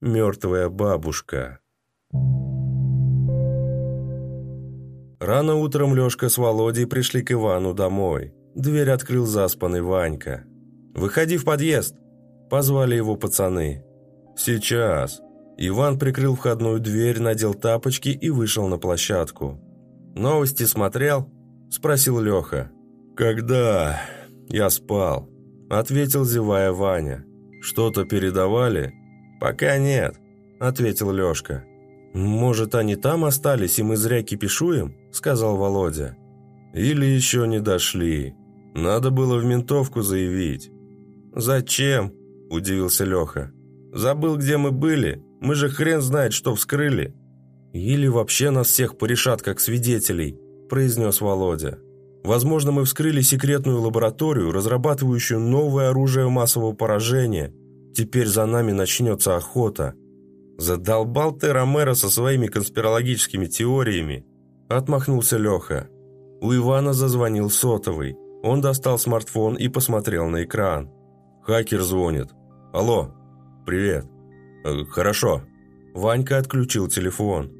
мертвая бабушка. Рано утром Лешка с Володей пришли к Ивану домой. Дверь открыл заспанный Ванька. «Выходи в подъезд!» Позвали его пацаны. «Сейчас!» Иван прикрыл входную дверь, надел тапочки и вышел на площадку. «Новости смотрел?» – спросил Леха. «Когда?» «Я спал», – ответил, зевая Ваня. «Что-то передавали?» «Пока нет», – ответил Лешка. «Может, они там остались, и мы зря кипишуем?» – сказал Володя. «Или еще не дошли. Надо было в ментовку заявить». «Зачем?» – удивился Леха. «Забыл, где мы были? Мы же хрен знает, что вскрыли». «Или вообще нас всех порешат, как свидетелей», – произнес Володя. «Возможно, мы вскрыли секретную лабораторию, разрабатывающую новое оружие массового поражения. Теперь за нами начнется охота». «Задолбал ты Ромеро со своими конспирологическими теориями», – отмахнулся Леха. У Ивана зазвонил сотовый. Он достал смартфон и посмотрел на экран. «Хакер звонит. Алло, привет. Э, хорошо». Ванька отключил телефон.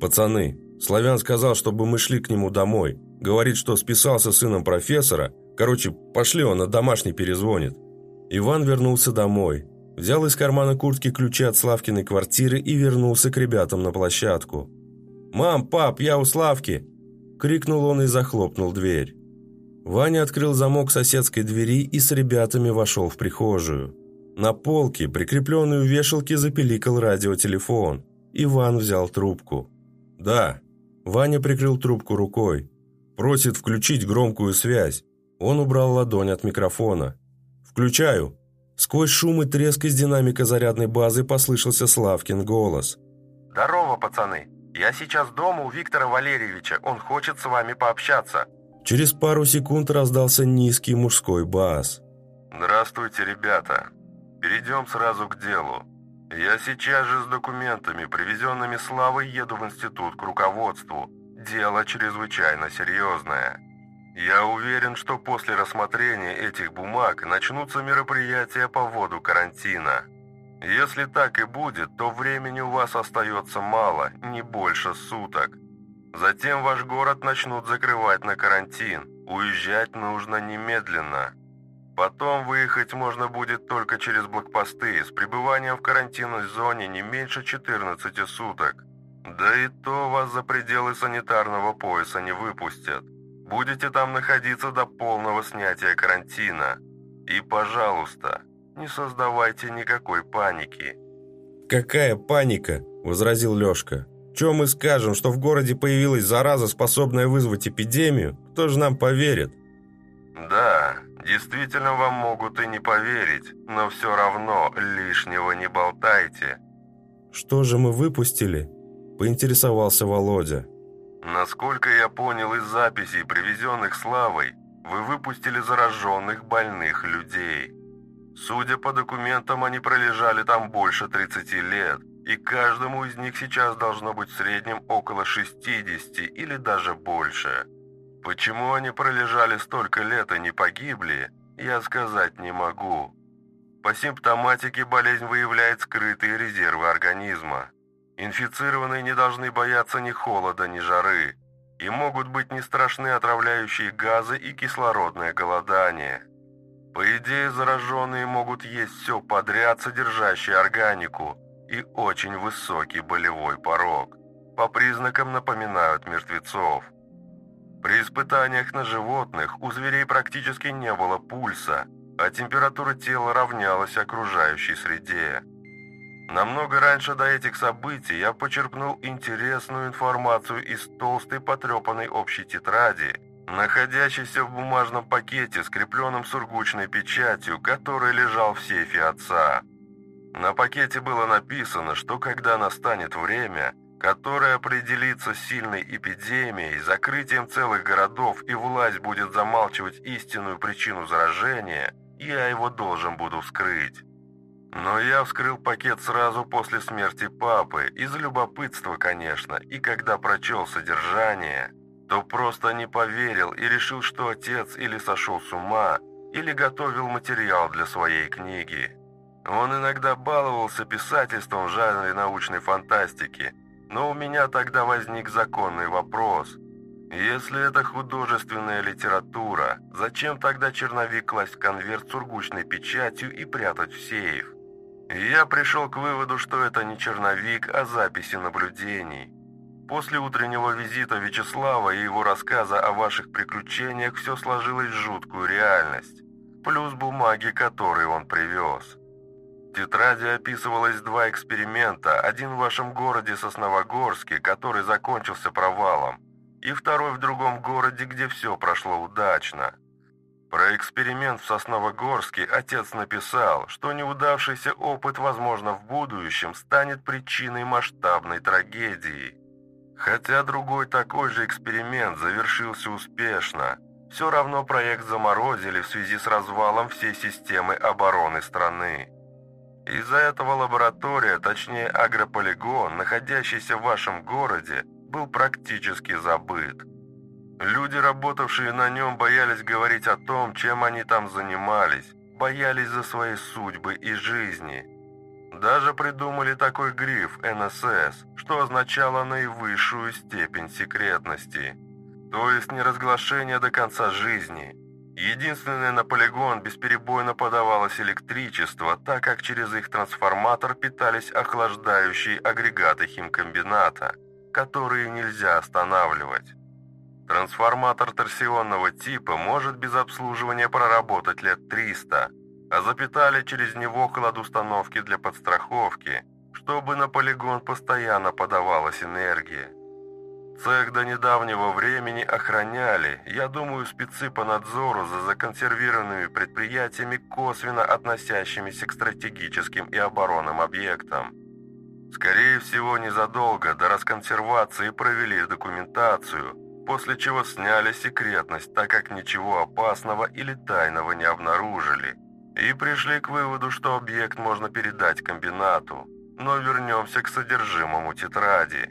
«Пацаны, Славян сказал, чтобы мы шли к нему домой. Говорит, что списался с сыном профессора. Короче, пошли, он на домашний перезвонит». Иван вернулся домой. Взял из кармана куртки ключи от Славкиной квартиры и вернулся к ребятам на площадку. «Мам, пап, я у Славки!» – крикнул он и захлопнул дверь. Ваня открыл замок соседской двери и с ребятами вошел в прихожую. На полке, прикрепленной у вешалки, запеликал радиотелефон. Иван взял трубку. «Да». Ваня прикрыл трубку рукой. «Просит включить громкую связь». Он убрал ладонь от микрофона. «Включаю». Сквозь шум и треск из динамика зарядной базы послышался Славкин голос. «Здорово, пацаны. Я сейчас дома у Виктора Валерьевича. Он хочет с вами пообщаться». Через пару секунд раздался низкий мужской бас. «Здравствуйте, ребята. Перейдем сразу к делу. Я сейчас же с документами, привезенными Славой, еду в институт к руководству. Дело чрезвычайно серьезное». Я уверен, что после рассмотрения этих бумаг начнутся мероприятия по вводу карантина. Если так и будет, то времени у вас остается мало, не больше суток. Затем ваш город начнут закрывать на карантин. Уезжать нужно немедленно. Потом выехать можно будет только через блокпосты с пребыванием в карантинной зоне не меньше 14 суток. Да и то вас за пределы санитарного пояса не выпустят. Будете там находиться до полного снятия карантина. И, пожалуйста, не создавайте никакой паники». «Какая паника?» – возразил Лешка. «Чем мы скажем, что в городе появилась зараза, способная вызвать эпидемию? Кто же нам поверит?» «Да, действительно вам могут и не поверить, но все равно лишнего не болтайте». «Что же мы выпустили?» – поинтересовался Володя. Насколько я понял из записей, привезенных Славой, вы выпустили зараженных больных людей. Судя по документам, они пролежали там больше 30 лет, и каждому из них сейчас должно быть в среднем около 60 или даже больше. Почему они пролежали столько лет и не погибли, я сказать не могу. По симптоматике болезнь выявляет скрытые резервы организма. Инфицированные не должны бояться ни холода, ни жары. И могут быть не страшны отравляющие газы и кислородное голодание. По идее, зараженные могут есть все подряд, содержащее органику, и очень высокий болевой порог. По признакам напоминают мертвецов. При испытаниях на животных у зверей практически не было пульса, а температура тела равнялась окружающей среде. Намного раньше до этих событий я почерпнул интересную информацию из толстой потрепанной общей тетради, находящейся в бумажном пакете, скрепленном сургучной печатью, который лежал в сейфе отца. На пакете было написано, что когда настанет время, которое определится сильной эпидемией, закрытием целых городов и власть будет замалчивать истинную причину заражения, я его должен буду вскрыть. Но я вскрыл пакет сразу после смерти папы, из любопытства, конечно, и когда прочел содержание, то просто не поверил и решил, что отец или сошел с ума, или готовил материал для своей книги. Он иногда баловался писательством в жанре научной фантастики, но у меня тогда возник законный вопрос. Если это художественная литература, зачем тогда черновик класть конверт с сургучной печатью и прятать в сейф? Я пришел к выводу, что это не черновик, а записи наблюдений. После утреннего визита Вячеслава и его рассказа о ваших приключениях все сложилось в жуткую реальность, плюс бумаги, которые он привез. В тетради описывалось два эксперимента, один в вашем городе Сосновогорске, который закончился провалом, и второй в другом городе, где все прошло удачно. Про эксперимент в Сосновогорске отец написал, что неудавшийся опыт, возможно, в будущем станет причиной масштабной трагедии. Хотя другой такой же эксперимент завершился успешно, все равно проект заморозили в связи с развалом всей системы обороны страны. Из-за этого лаборатория, точнее агрополигон, находящийся в вашем городе, был практически забыт. Люди, работавшие на нем, боялись говорить о том, чем они там занимались, боялись за свои судьбы и жизни – даже придумали такой гриф НСС, что означало наивысшую степень секретности. То есть не разглашение до конца жизни. Единственное на полигон бесперебойно подавалось электричество, так как через их трансформатор питались охлаждающие агрегаты химкомбината, которые нельзя останавливать. Трансформатор торсионного типа может без обслуживания проработать лет 300, а запитали через него кладустановки для подстраховки, чтобы на полигон постоянно подавалась энергия. Цех до недавнего времени охраняли, я думаю, спецы по надзору за законсервированными предприятиями, косвенно относящимися к стратегическим и оборонным объектам. Скорее всего, незадолго до расконсервации провели документацию, после чего сняли секретность, так как ничего опасного или тайного не обнаружили – и пришли к выводу, что объект можно передать комбинату. Но вернемся к содержимому тетради.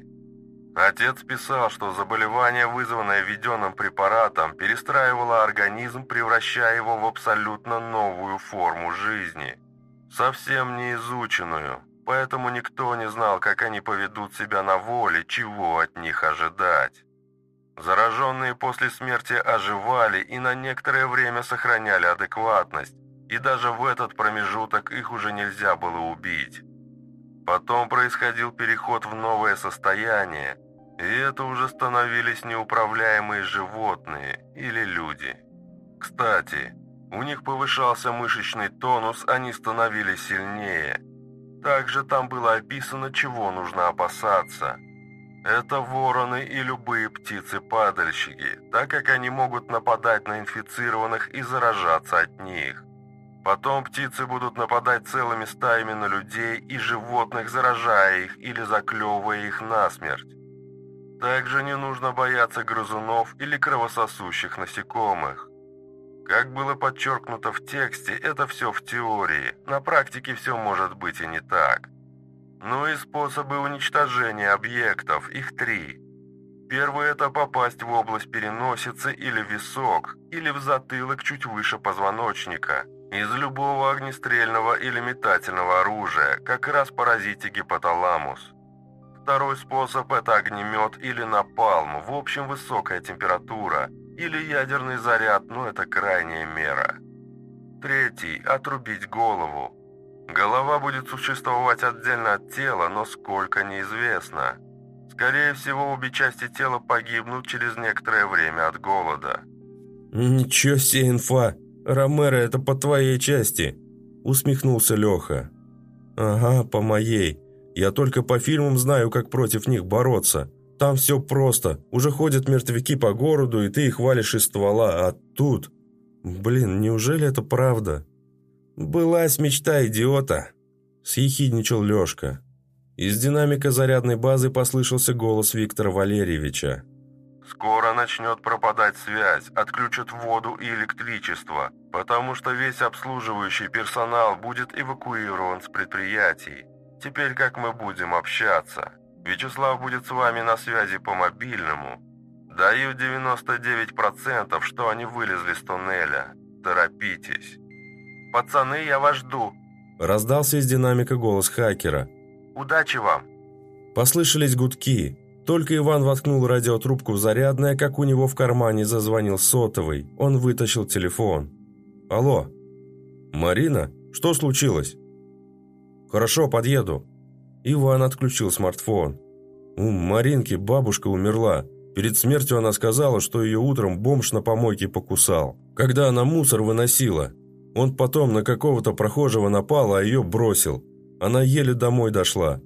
Отец писал, что заболевание, вызванное введенным препаратом, перестраивало организм, превращая его в абсолютно новую форму жизни. Совсем не изученную, поэтому никто не знал, как они поведут себя на воле, чего от них ожидать. Зараженные после смерти оживали и на некоторое время сохраняли адекватность, и даже в этот промежуток их уже нельзя было убить. Потом происходил переход в новое состояние, и это уже становились неуправляемые животные или люди. Кстати, у них повышался мышечный тонус, они становились сильнее. Также там было описано, чего нужно опасаться. Это вороны и любые птицы-падальщики, так как они могут нападать на инфицированных и заражаться от них. Потом птицы будут нападать целыми стаями на людей и животных, заражая их или заклевывая их насмерть. Также не нужно бояться грызунов или кровососущих насекомых. Как было подчеркнуто в тексте, это все в теории, на практике все может быть и не так. Ну и способы уничтожения объектов, их три. Первый – это попасть в область переносицы или висок, или в затылок чуть выше позвоночника – из любого огнестрельного или метательного оружия, как раз поразите гипоталамус. Второй способ – это огнемет или напалм, в общем высокая температура, или ядерный заряд, но это крайняя мера. Третий – отрубить голову. Голова будет существовать отдельно от тела, но сколько неизвестно. Скорее всего, обе части тела погибнут через некоторое время от голода. «Ничего себе инфа!» «Ромеро, это по твоей части», – усмехнулся Леха. «Ага, по моей. Я только по фильмам знаю, как против них бороться. Там все просто. Уже ходят мертвяки по городу, и ты их валишь из ствола, а тут... Блин, неужели это правда?» «Былась мечта идиота», – съехидничал Лешка. Из динамика зарядной базы послышался голос Виктора Валерьевича. Скоро начнет пропадать связь, отключат воду и электричество, потому что весь обслуживающий персонал будет эвакуирован с предприятий. Теперь как мы будем общаться? Вячеслав будет с вами на связи по мобильному. Даю 99%, что они вылезли с туннеля. Торопитесь. Пацаны, я вас жду. Раздался из динамика голос хакера. «Удачи вам!» Послышались гудки. Только Иван воткнул радиотрубку в зарядное, как у него в кармане зазвонил сотовый. Он вытащил телефон. «Алло?» «Марина? Что случилось?» «Хорошо, подъеду». Иван отключил смартфон. У Маринки бабушка умерла. Перед смертью она сказала, что ее утром бомж на помойке покусал. Когда она мусор выносила. Он потом на какого-то прохожего напал, а ее бросил. Она еле домой дошла.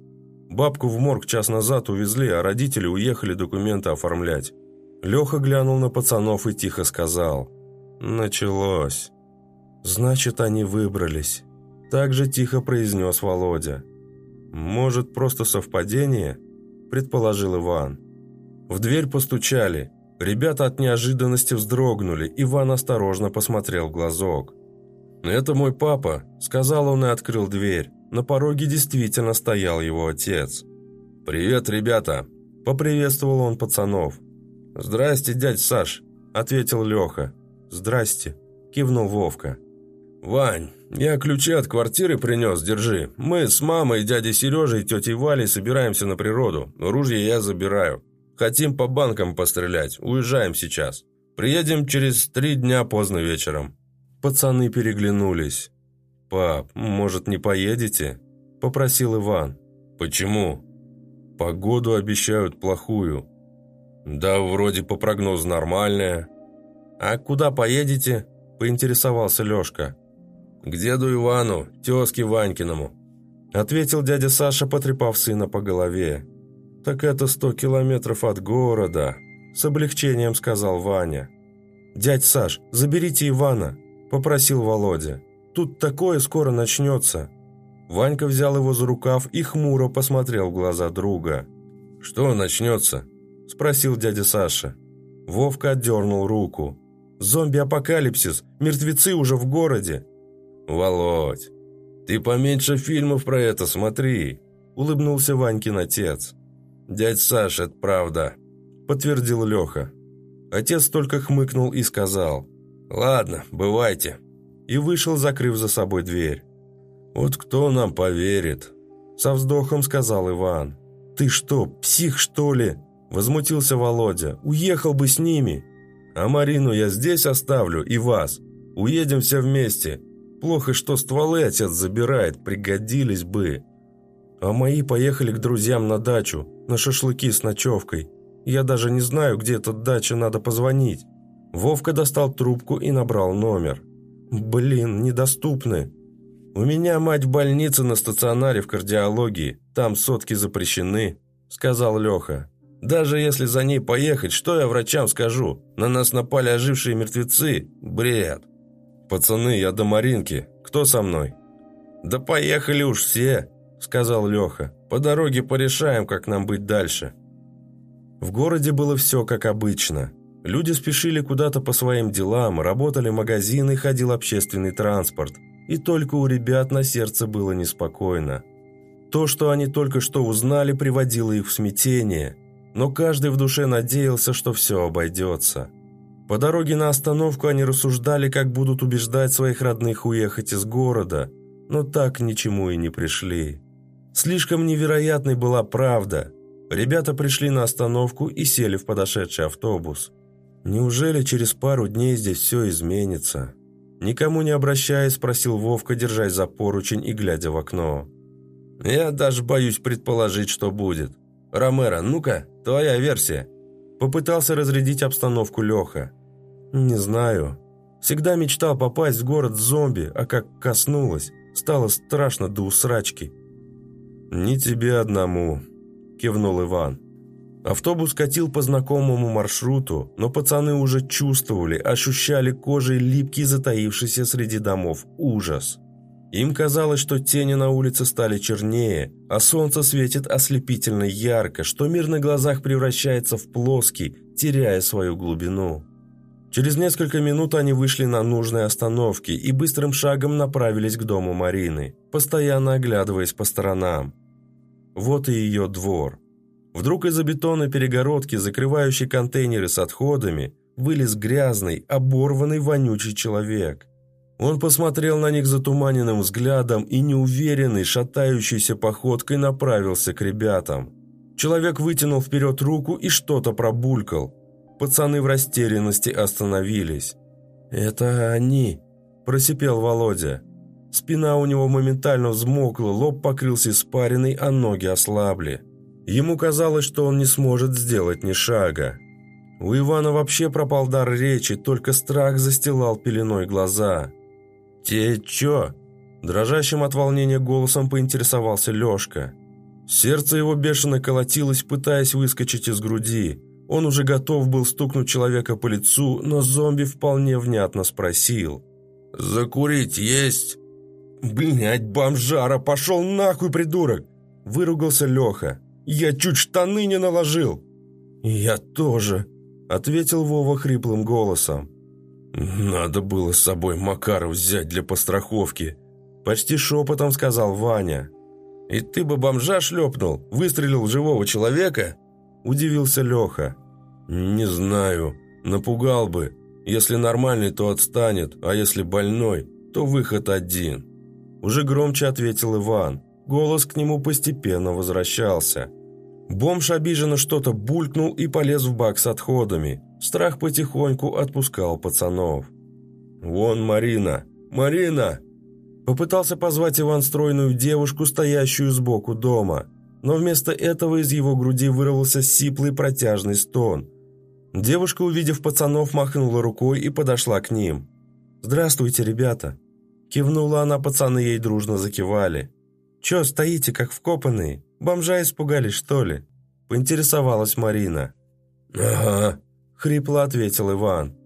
Бабку в морг час назад увезли, а родители уехали документы оформлять. Леха глянул на пацанов и тихо сказал. «Началось». «Значит, они выбрались». Так же тихо произнес Володя. «Может, просто совпадение?» предположил Иван. В дверь постучали. Ребята от неожиданности вздрогнули. Иван осторожно посмотрел в глазок. «Это мой папа», — сказал он и открыл дверь. На пороге действительно стоял его отец. «Привет, ребята!» — поприветствовал он пацанов. «Здрасте, дядь Саш», — ответил Леха. «Здрасте», — кивнул Вовка. «Вань, я ключи от квартиры принес, держи. Мы с мамой, дядей Сережей и тетей Валей собираемся на природу. Ружья я забираю. Хотим по банкам пострелять. Уезжаем сейчас. Приедем через три дня поздно вечером». Пацаны переглянулись. «Пап, может, не поедете?» – попросил Иван. «Почему?» «Погоду обещают плохую». «Да, вроде по прогнозу нормальная». «А куда поедете?» – поинтересовался Лешка. «К деду Ивану, тезке Ванькиному», – ответил дядя Саша, потрепав сына по голове. «Так это сто километров от города», – с облегчением сказал Ваня. «Дядь Саш, заберите Ивана», – попросил Володя. «Тут такое скоро начнется». Ванька взял его за рукав и хмуро посмотрел в глаза друга. «Что начнется?» – спросил дядя Саша. Вовка отдернул руку. «Зомби-апокалипсис! Мертвецы уже в городе!» «Володь, ты поменьше фильмов про это смотри», – улыбнулся Ванькин отец. «Дядь Саша, это правда», – подтвердил Леха. Отец только хмыкнул и сказал «Ладно, бывайте», и вышел, закрыв за собой дверь. «Вот кто нам поверит?» – со вздохом сказал Иван. «Ты что, псих, что ли?» – возмутился Володя. «Уехал бы с ними!» «А Марину я здесь оставлю и вас. Уедем все вместе. Плохо, что стволы отец забирает, пригодились бы. А мои поехали к друзьям на дачу, на шашлыки с ночевкой. Я даже не знаю, где эта дача, надо позвонить. Вовка достал трубку и набрал номер. Блин, недоступны. У меня мать в больнице на стационаре в кардиологии, там сотки запрещены, сказал Леха. Даже если за ней поехать, что я врачам скажу? На нас напали ожившие мертвецы? Бред. «Пацаны, я до Маринки. Кто со мной?» «Да поехали уж все», — сказал Леха. «По дороге порешаем, как нам быть дальше». В городе было все как обычно. Люди спешили куда-то по своим делам, работали магазины, ходил общественный транспорт. И только у ребят на сердце было неспокойно. То, что они только что узнали, приводило их в смятение. Но каждый в душе надеялся, что все обойдется. По дороге на остановку они рассуждали, как будут убеждать своих родных уехать из города, но так ничему и не пришли. Слишком невероятной была правда. Ребята пришли на остановку и сели в подошедший автобус. Неужели через пару дней здесь все изменится? Никому не обращаясь, спросил Вовка, держась за поручень и глядя в окно. «Я даже боюсь предположить, что будет. Ромеро, ну-ка, твоя версия». Попытался разрядить обстановку Леха. «Не знаю. Всегда мечтал попасть в город зомби, а как коснулось, стало страшно до усрачки». «Не тебе одному», – кивнул Иван. Автобус катил по знакомому маршруту, но пацаны уже чувствовали, ощущали кожей липкий затаившийся среди домов ужас. Им казалось, что тени на улице стали чернее, а солнце светит ослепительно ярко, что мир на глазах превращается в плоский, теряя свою глубину. Через несколько минут они вышли на нужной остановке и быстрым шагом направились к дому Марины, постоянно оглядываясь по сторонам. Вот и ее двор. Вдруг из-за бетонной перегородки, закрывающей контейнеры с отходами, вылез грязный, оборванный, вонючий человек. Он посмотрел на них затуманенным взглядом и неуверенной, шатающейся походкой направился к ребятам. Человек вытянул вперед руку и что-то пробулькал. Пацаны в растерянности остановились. «Это они», – просипел Володя. Спина у него моментально взмокла, лоб покрылся испариной, а ноги ослабли. Ему казалось, что он не сможет сделать ни шага. У Ивана вообще пропал дар речи, только страх застилал пеленой глаза. «Те чё?» Дрожащим от волнения голосом поинтересовался Лёшка. Сердце его бешено колотилось, пытаясь выскочить из груди. Он уже готов был стукнуть человека по лицу, но зомби вполне внятно спросил. «Закурить есть?» «Блядь, бомжара, пошел нахуй, придурок!» Выругался Леха. «Я чуть штаны не наложил!» «Я тоже», — ответил Вова хриплым голосом. «Надо было с собой Макара взять для постраховки», — почти шепотом сказал Ваня. «И ты бы бомжа шлепнул, выстрелил в живого человека?» – удивился Леха. «Не знаю. Напугал бы. Если нормальный, то отстанет, а если больной, то выход один». Уже громче ответил Иван. Голос к нему постепенно возвращался. Бомж обиженно что-то булькнул и полез в бак с отходами. Страх потихоньку отпускал пацанов. «Вон Марина! Марина!» Попытался позвать Иван стройную девушку, стоящую сбоку дома, но вместо этого из его груди вырвался сиплый протяжный стон. Девушка, увидев пацанов, махнула рукой и подошла к ним. «Здравствуйте, ребята!» Кивнула она, пацаны ей дружно закивали. «Чё стоите, как вкопанные? Бомжа испугались, что ли?» Поинтересовалась Марина. «Ага», — хрипло ответил Иван.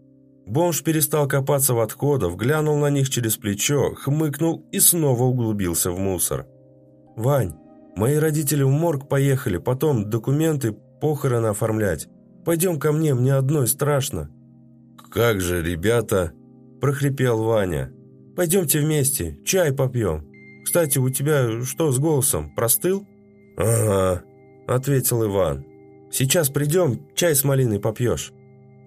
Бомж перестал копаться в отходах, глянул на них через плечо, хмыкнул и снова углубился в мусор. «Вань, мои родители в морг поехали, потом документы, похороны оформлять. Пойдем ко мне, мне одной страшно». «Как же, ребята!» – прохрипел Ваня. «Пойдемте вместе, чай попьем. Кстати, у тебя что с голосом, простыл?» «Ага», – ответил Иван. «Сейчас придем, чай с малиной попьешь».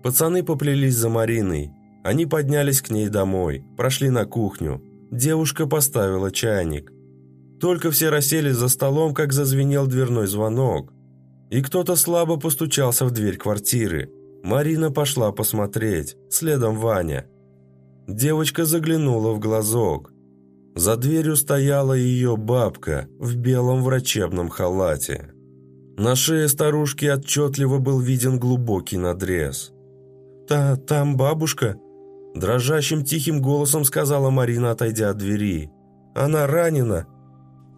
Пацаны поплелись за Мариной. Они поднялись к ней домой, прошли на кухню. Девушка поставила чайник. Только все расселись за столом, как зазвенел дверной звонок. И кто-то слабо постучался в дверь квартиры. Марина пошла посмотреть, следом Ваня. Девочка заглянула в глазок. За дверью стояла ее бабка в белом врачебном халате. На шее старушки отчетливо был виден глубокий надрез. «Та там бабушка?» Дрожащим тихим голосом сказала Марина, отойдя от двери. «Она ранена».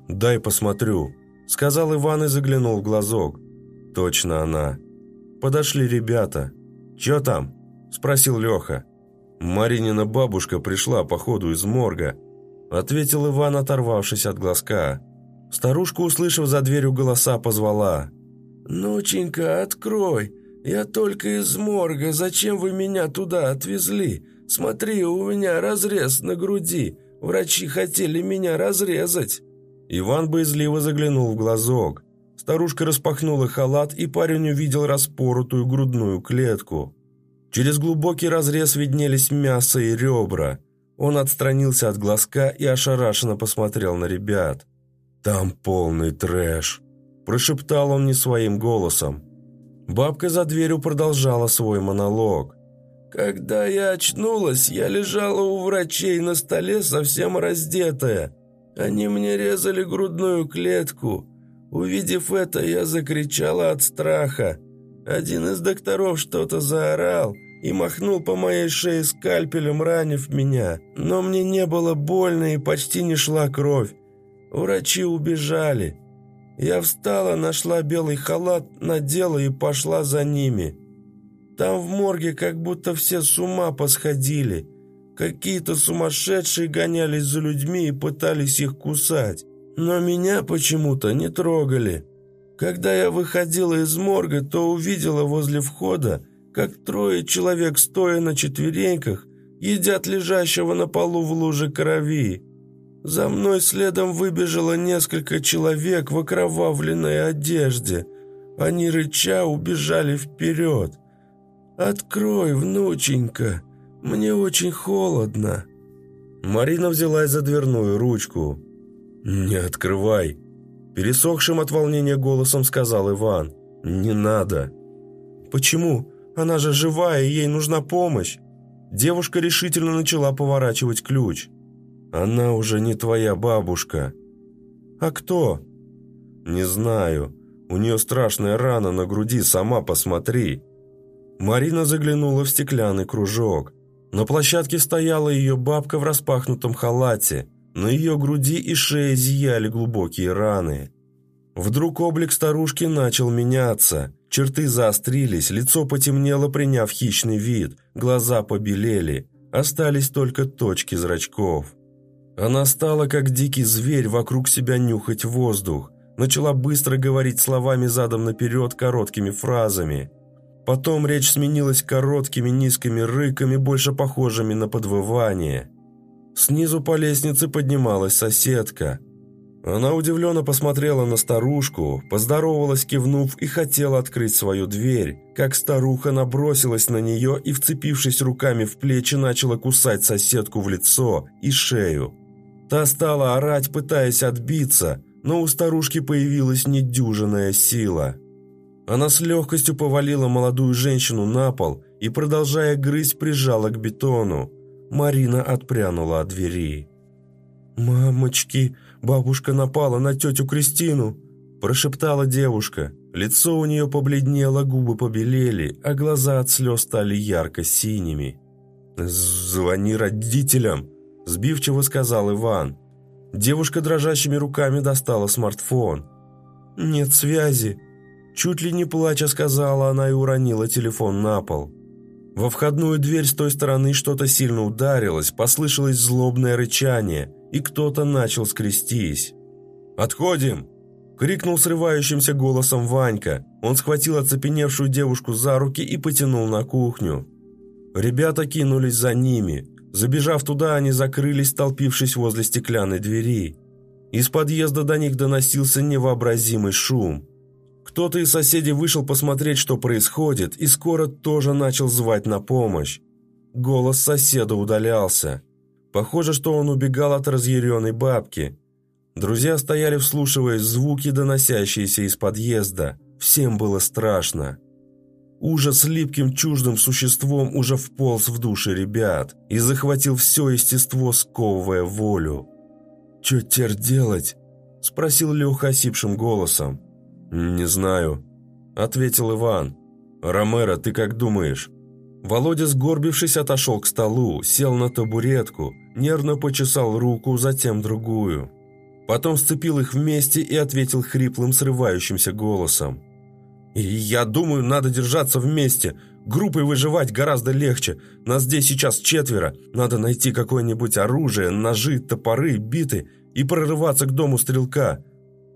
«Дай посмотрю», — сказал Иван и заглянул в глазок. «Точно она». Подошли ребята. «Чё там?» — спросил Леха. «Маринина бабушка пришла, походу, из морга», — ответил Иван, оторвавшись от глазка. Старушка, услышав за дверью голоса, позвала. «Нученька, открой!» «Я только из морга. Зачем вы меня туда отвезли? Смотри, у меня разрез на груди. Врачи хотели меня разрезать». Иван боязливо заглянул в глазок. Старушка распахнула халат, и парень увидел распоротую грудную клетку. Через глубокий разрез виднелись мясо и ребра. Он отстранился от глазка и ошарашенно посмотрел на ребят. «Там полный трэш», – прошептал он не своим голосом. Бабка за дверью продолжала свой монолог. «Когда я очнулась, я лежала у врачей на столе совсем раздетая. Они мне резали грудную клетку. Увидев это, я закричала от страха. Один из докторов что-то заорал и махнул по моей шее скальпелем, ранив меня. Но мне не было больно и почти не шла кровь. Врачи убежали. Я встала, нашла белый халат, надела и пошла за ними. Там в морге как будто все с ума посходили. Какие-то сумасшедшие гонялись за людьми и пытались их кусать. Но меня почему-то не трогали. Когда я выходила из морга, то увидела возле входа, как трое человек, стоя на четвереньках, едят лежащего на полу в луже крови. За мной следом выбежало несколько человек в окровавленной одежде. Они рыча убежали вперед. «Открой, внученька, мне очень холодно». Марина взялась за дверную ручку. «Не открывай!» Пересохшим от волнения голосом сказал Иван. «Не надо!» «Почему? Она же живая, ей нужна помощь!» Девушка решительно начала поворачивать ключ. «Она уже не твоя бабушка». «А кто?» «Не знаю. У нее страшная рана на груди, сама посмотри». Марина заглянула в стеклянный кружок. На площадке стояла ее бабка в распахнутом халате. На ее груди и шее зияли глубокие раны. Вдруг облик старушки начал меняться. Черты заострились, лицо потемнело, приняв хищный вид, глаза побелели, остались только точки зрачков. Она стала, как дикий зверь, вокруг себя нюхать воздух, начала быстро говорить словами задом наперед короткими фразами – Потом речь сменилась короткими низкими рыками, больше похожими на подвывание. Снизу по лестнице поднималась соседка. Она удивленно посмотрела на старушку, поздоровалась, кивнув, и хотела открыть свою дверь, как старуха набросилась на нее и, вцепившись руками в плечи, начала кусать соседку в лицо и шею. Та стала орать, пытаясь отбиться, но у старушки появилась недюжинная сила – она с легкостью повалила молодую женщину на пол и, продолжая грызть, прижала к бетону. Марина отпрянула от двери. «Мамочки, бабушка напала на тетю Кристину!» Прошептала девушка. Лицо у нее побледнело, губы побелели, а глаза от слез стали ярко-синими. «Звони родителям!» – сбивчиво сказал Иван. Девушка дрожащими руками достала смартфон. «Нет связи», Чуть ли не плача сказала она и уронила телефон на пол. Во входную дверь с той стороны что-то сильно ударилось, послышалось злобное рычание, и кто-то начал скрестись. «Отходим!» – крикнул срывающимся голосом Ванька. Он схватил оцепеневшую девушку за руки и потянул на кухню. Ребята кинулись за ними. Забежав туда, они закрылись, столпившись возле стеклянной двери. Из подъезда до них доносился невообразимый шум – кто-то из соседей вышел посмотреть, что происходит, и скоро тоже начал звать на помощь. Голос соседа удалялся. Похоже, что он убегал от разъяренной бабки. Друзья стояли, вслушиваясь в звуки, доносящиеся из подъезда. Всем было страшно. Ужас липким чуждым существом уже вполз в души ребят и захватил все естество, сковывая волю. «Че теперь делать?» – спросил Леха осипшим голосом. «Не знаю», — ответил Иван. «Ромеро, ты как думаешь?» Володя, сгорбившись, отошел к столу, сел на табуретку, нервно почесал руку, затем другую. Потом сцепил их вместе и ответил хриплым, срывающимся голосом. «И я думаю, надо держаться вместе. Группой выживать гораздо легче. Нас здесь сейчас четверо. Надо найти какое-нибудь оружие, ножи, топоры, биты и прорываться к дому стрелка.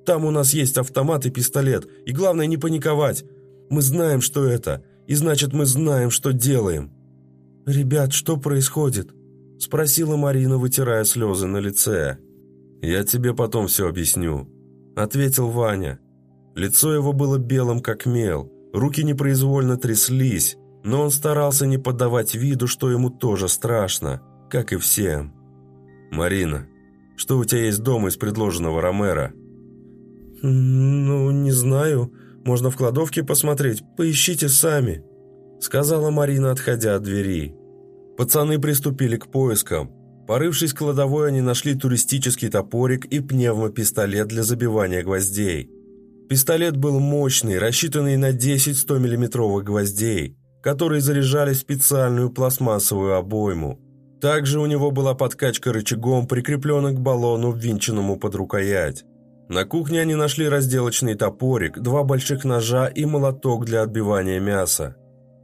Там у нас есть автомат и пистолет, и главное не паниковать. Мы знаем, что это, и значит, мы знаем, что делаем». «Ребят, что происходит?» – спросила Марина, вытирая слезы на лице. «Я тебе потом все объясню», – ответил Ваня. Лицо его было белым, как мел, руки непроизвольно тряслись, но он старался не поддавать виду, что ему тоже страшно, как и всем. «Марина, что у тебя есть дома из предложенного Ромера?» «Ну, не знаю. Можно в кладовке посмотреть. Поищите сами», — сказала Марина, отходя от двери. Пацаны приступили к поискам. Порывшись в кладовой, они нашли туристический топорик и пневмопистолет для забивания гвоздей. Пистолет был мощный, рассчитанный на 10 100-миллиметровых гвоздей, которые заряжались в специальную пластмассовую обойму. Также у него была подкачка рычагом, прикрепленная к баллону, ввинченному под рукоять. На кухне они нашли разделочный топорик, два больших ножа и молоток для отбивания мяса.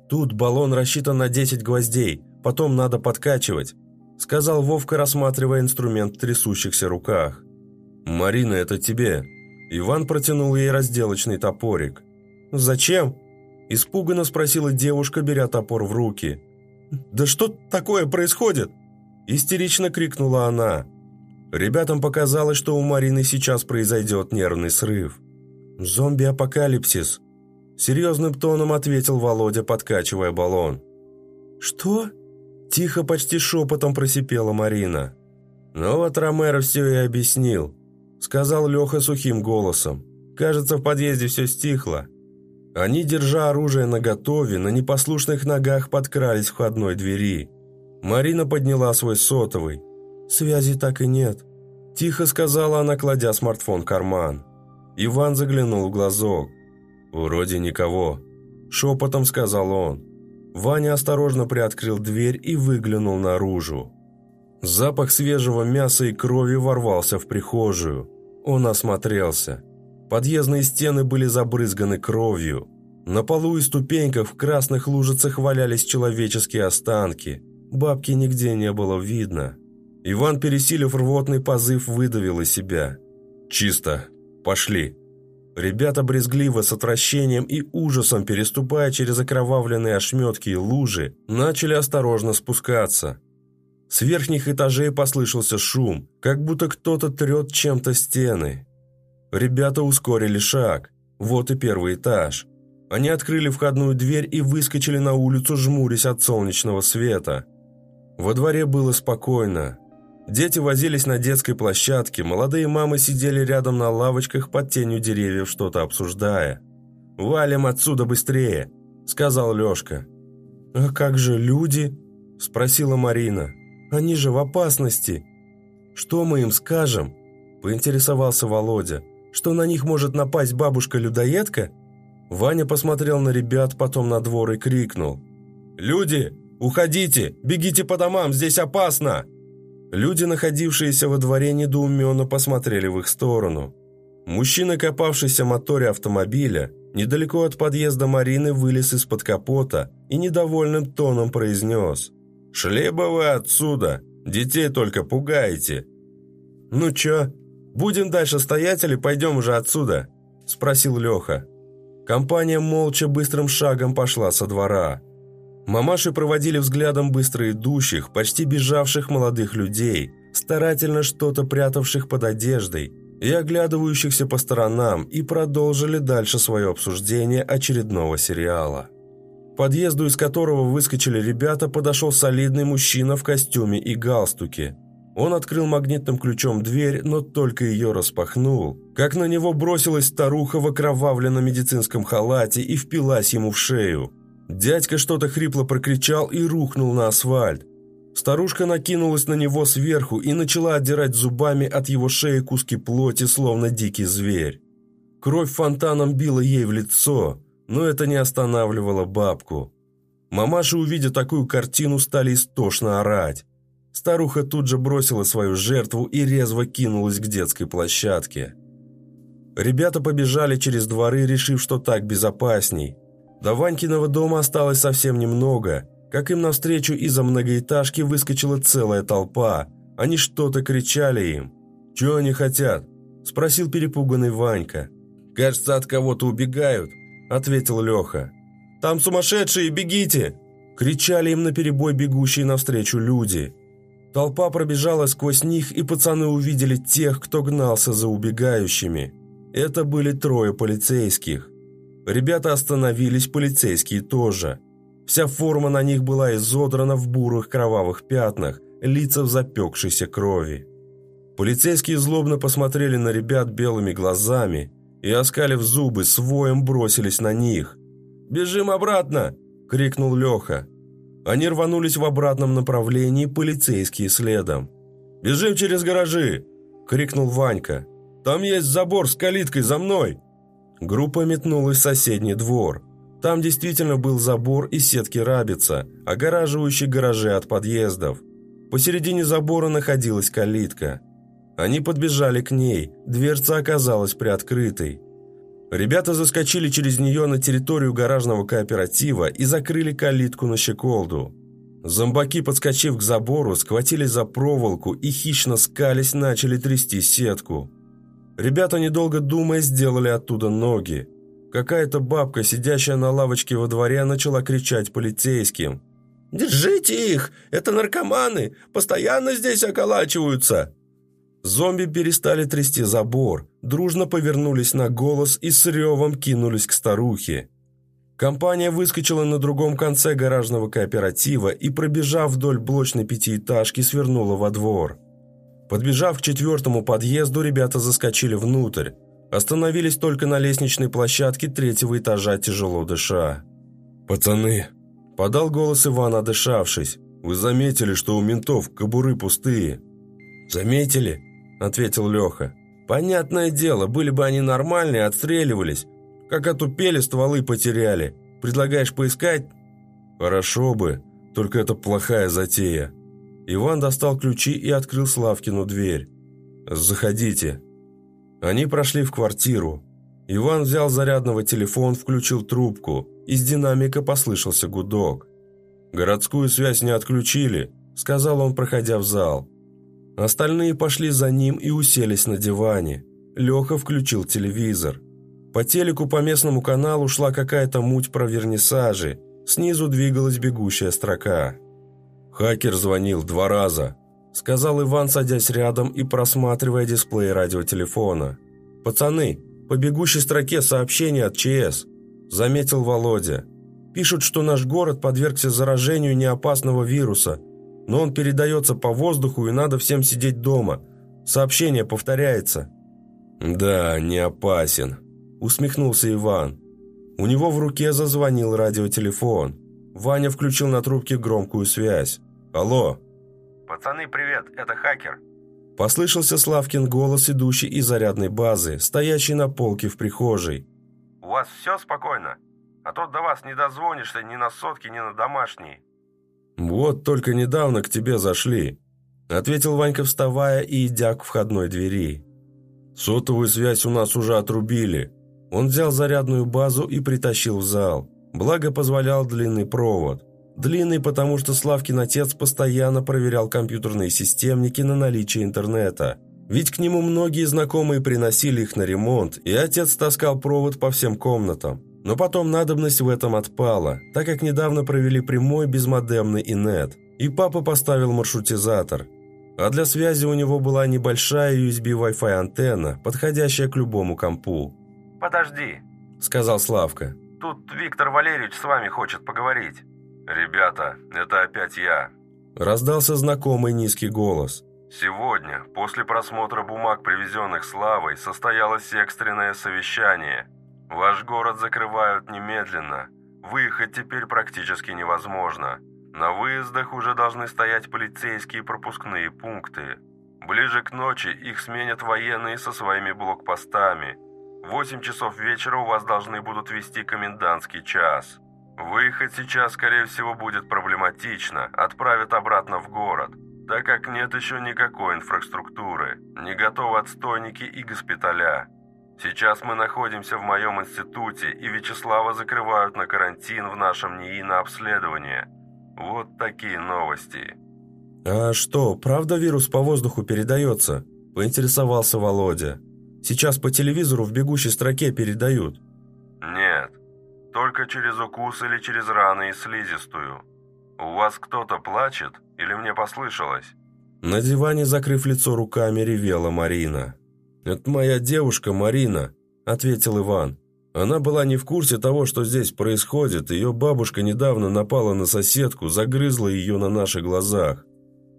«Тут баллон рассчитан на 10 гвоздей, потом надо подкачивать», сказал Вовка, рассматривая инструмент в трясущихся руках. «Марина, это тебе». Иван протянул ей разделочный топорик. «Зачем?» Испуганно спросила девушка, беря топор в руки. «Да что такое происходит?» Истерично крикнула она. Ребятам показалось, что у Марины сейчас произойдет нервный срыв. «Зомби-апокалипсис», – серьезным тоном ответил Володя, подкачивая баллон. «Что?» – тихо, почти шепотом просипела Марина. «Ну вот Ромеро все и объяснил», — сказал Леха сухим голосом. «Кажется, в подъезде все стихло». Они, держа оружие наготове, на непослушных ногах подкрались к входной двери. Марина подняла свой сотовый. «Связи так и нет», – тихо сказала она, кладя смартфон в карман. Иван заглянул в глазок. «Вроде никого», – шепотом сказал он. Ваня осторожно приоткрыл дверь и выглянул наружу. Запах свежего мяса и крови ворвался в прихожую. Он осмотрелся. Подъездные стены были забрызганы кровью. На полу и ступеньках в красных лужицах валялись человеческие останки. Бабки нигде не было видно. Иван, пересилив рвотный позыв, выдавил из себя. «Чисто. Пошли». Ребята брезгливо с отвращением и ужасом, переступая через окровавленные ошметки и лужи, начали осторожно спускаться. С верхних этажей послышался шум, как будто кто-то трет чем-то стены. Ребята ускорили шаг. Вот и первый этаж. Они открыли входную дверь и выскочили на улицу, жмурясь от солнечного света. Во дворе было спокойно. Дети возились на детской площадке, молодые мамы сидели рядом на лавочках под тенью деревьев, что-то обсуждая. «Валим отсюда быстрее», — сказал Лешка. «А как же люди?» — спросила Марина. «Они же в опасности». «Что мы им скажем?» — поинтересовался Володя. «Что на них может напасть бабушка-людоедка?» Ваня посмотрел на ребят, потом на двор и крикнул. «Люди, уходите! Бегите по домам, здесь опасно!» Люди, находившиеся во дворе, недоуменно посмотрели в их сторону. Мужчина, копавшийся в моторе автомобиля, недалеко от подъезда Марины вылез из-под капота и недовольным тоном произнес «Шли бы вы отсюда! Детей только пугаете!» «Ну чё, будем дальше стоять или пойдем уже отсюда?» – спросил Леха. Компания молча быстрым шагом пошла со двора – Мамаши проводили взглядом быстро идущих, почти бежавших молодых людей, старательно что-то прятавших под одеждой и оглядывающихся по сторонам, и продолжили дальше свое обсуждение очередного сериала. К подъезду, из которого выскочили ребята, подошел солидный мужчина в костюме и галстуке. Он открыл магнитным ключом дверь, но только ее распахнул, как на него бросилась старуха в окровавленном медицинском халате и впилась ему в шею – Дядька что-то хрипло прокричал и рухнул на асфальт. Старушка накинулась на него сверху и начала отдирать зубами от его шеи куски плоти, словно дикий зверь. Кровь фонтаном била ей в лицо, но это не останавливало бабку. Мамаши, увидя такую картину, стали истошно орать. Старуха тут же бросила свою жертву и резво кинулась к детской площадке. Ребята побежали через дворы, решив, что так безопасней. До Ванькиного дома осталось совсем немного. Как им навстречу из-за многоэтажки выскочила целая толпа. Они что-то кричали им. «Чего они хотят?» – спросил перепуганный Ванька. «Кажется, от кого-то убегают», – ответил Леха. «Там сумасшедшие, бегите!» – кричали им наперебой бегущие навстречу люди. Толпа пробежала сквозь них, и пацаны увидели тех, кто гнался за убегающими. Это были трое полицейских. Ребята остановились, полицейские тоже. Вся форма на них была изодрана в бурых кровавых пятнах, лица в запекшейся крови. Полицейские злобно посмотрели на ребят белыми глазами и, оскалив зубы, с воем бросились на них. «Бежим обратно!» – крикнул Леха. Они рванулись в обратном направлении, полицейские следом. «Бежим через гаражи!» – крикнул Ванька. «Там есть забор с калиткой, за мной!» Группа метнулась в соседний двор. Там действительно был забор и сетки рабица, огораживающие гаражи от подъездов. Посередине забора находилась калитка. Они подбежали к ней, дверца оказалась приоткрытой. Ребята заскочили через нее на территорию гаражного кооператива и закрыли калитку на щеколду. Зомбаки, подскочив к забору, схватились за проволоку и, хищно скались, начали трясти сетку. Ребята, недолго думая, сделали оттуда ноги. Какая-то бабка, сидящая на лавочке во дворе, начала кричать полицейским. «Держите их! Это наркоманы! Постоянно здесь околачиваются!» Зомби перестали трясти забор, дружно повернулись на голос и с ревом кинулись к старухе. Компания выскочила на другом конце гаражного кооператива и, пробежав вдоль блочной пятиэтажки, свернула во двор. Подбежав к четвертому подъезду, ребята заскочили внутрь. Остановились только на лестничной площадке третьего этажа, тяжело дыша. «Пацаны!» – подал голос Иван, отдышавшись. «Вы заметили, что у ментов кобуры пустые?» «Заметили?» – ответил Леха. «Понятное дело, были бы они нормальные, отстреливались. Как отупели, стволы потеряли. Предлагаешь поискать?» «Хорошо бы, только это плохая затея». Иван достал ключи и открыл Славкину дверь. «Заходите». Они прошли в квартиру. Иван взял зарядного телефон, включил трубку. Из динамика послышался гудок. «Городскую связь не отключили», — сказал он, проходя в зал. Остальные пошли за ним и уселись на диване. Леха включил телевизор. По телеку по местному каналу шла какая-то муть про вернисажи. Снизу двигалась бегущая строка. «Хакер звонил два раза», — сказал Иван, садясь рядом и просматривая дисплей радиотелефона. «Пацаны, по бегущей строке сообщение от ЧС», — заметил Володя. «Пишут, что наш город подвергся заражению неопасного вируса, но он передается по воздуху и надо всем сидеть дома. Сообщение повторяется». «Да, не опасен», — усмехнулся Иван. У него в руке зазвонил радиотелефон. Ваня включил на трубке громкую связь. «Алло!» «Пацаны, привет, это хакер!» Послышался Славкин голос, идущий из зарядной базы, стоящий на полке в прихожей. «У вас все спокойно? А то до вас не дозвонишься ни на сотки, ни на домашние». «Вот только недавно к тебе зашли», — ответил Ванька, вставая и идя к входной двери. «Сотовую связь у нас уже отрубили». Он взял зарядную базу и притащил в зал. Благо позволял длинный провод. Длинный, потому что Славкин отец постоянно проверял компьютерные системники на наличие интернета. Ведь к нему многие знакомые приносили их на ремонт, и отец таскал провод по всем комнатам. Но потом надобность в этом отпала, так как недавно провели прямой безмодемный инет, и папа поставил маршрутизатор. А для связи у него была небольшая USB Wi-Fi антенна, подходящая к любому компу. «Подожди», — сказал Славка. Тут Виктор Валерьевич с вами хочет поговорить». «Ребята, это опять я». Раздался знакомый низкий голос. «Сегодня, после просмотра бумаг, привезенных Славой, состоялось экстренное совещание. Ваш город закрывают немедленно. Выехать теперь практически невозможно. На выездах уже должны стоять полицейские пропускные пункты. Ближе к ночи их сменят военные со своими блокпостами. В 8 часов вечера у вас должны будут вести комендантский час. Выехать сейчас, скорее всего, будет проблематично, отправят обратно в город, так как нет еще никакой инфраструктуры, не готовы отстойники и госпиталя. Сейчас мы находимся в моем институте, и Вячеслава закрывают на карантин в нашем НИИ на обследование. Вот такие новости. «А что, правда вирус по воздуху передается?» – поинтересовался Володя. Сейчас по телевизору в бегущей строке передают». «Нет, только через укус или через раны и слизистую. У вас кто-то плачет или мне послышалось?» На диване, закрыв лицо руками, ревела Марина. «Это моя девушка Марина», — ответил Иван. «Она была не в курсе того, что здесь происходит. Ее бабушка недавно напала на соседку, загрызла ее на наших глазах».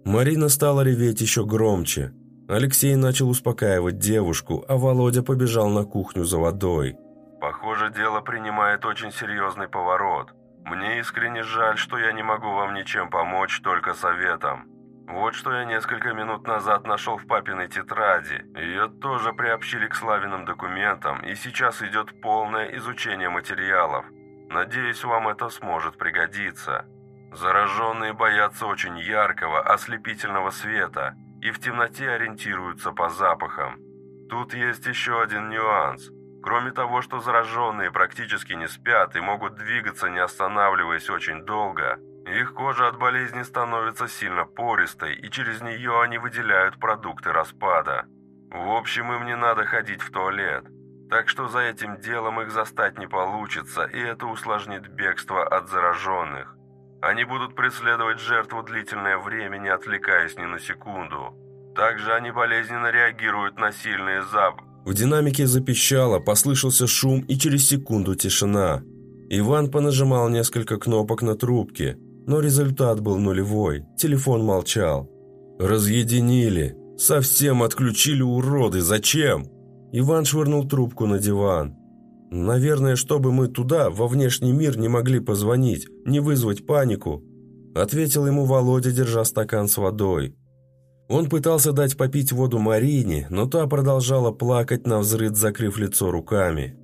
Марина стала реветь еще громче. Алексей начал успокаивать девушку, а Володя побежал на кухню за водой. «Похоже, дело принимает очень серьезный поворот. Мне искренне жаль, что я не могу вам ничем помочь, только советом. Вот что я несколько минут назад нашел в папиной тетради. Ее тоже приобщили к Славиным документам, и сейчас идет полное изучение материалов. Надеюсь, вам это сможет пригодиться. Зараженные боятся очень яркого, ослепительного света – и в темноте ориентируются по запахам. Тут есть еще один нюанс. Кроме того, что зараженные практически не спят и могут двигаться, не останавливаясь очень долго, их кожа от болезни становится сильно пористой, и через нее они выделяют продукты распада. В общем, им не надо ходить в туалет. Так что за этим делом их застать не получится, и это усложнит бегство от зараженных. Они будут преследовать жертву длительное время, не отвлекаясь ни на секунду. Также они болезненно реагируют на сильные запахи. В динамике запищало, послышался шум и через секунду тишина. Иван понажимал несколько кнопок на трубке, но результат был нулевой, телефон молчал. «Разъединили», Совсем отключили уроды, зачем?» Иван швырнул трубку на диван. «Наверное, чтобы мы туда, во внешний мир, не могли позвонить, не вызвать панику», ответил ему Володя, держа стакан с водой. Он пытался дать попить воду Марине, но та продолжала плакать на взрыд, закрыв лицо руками.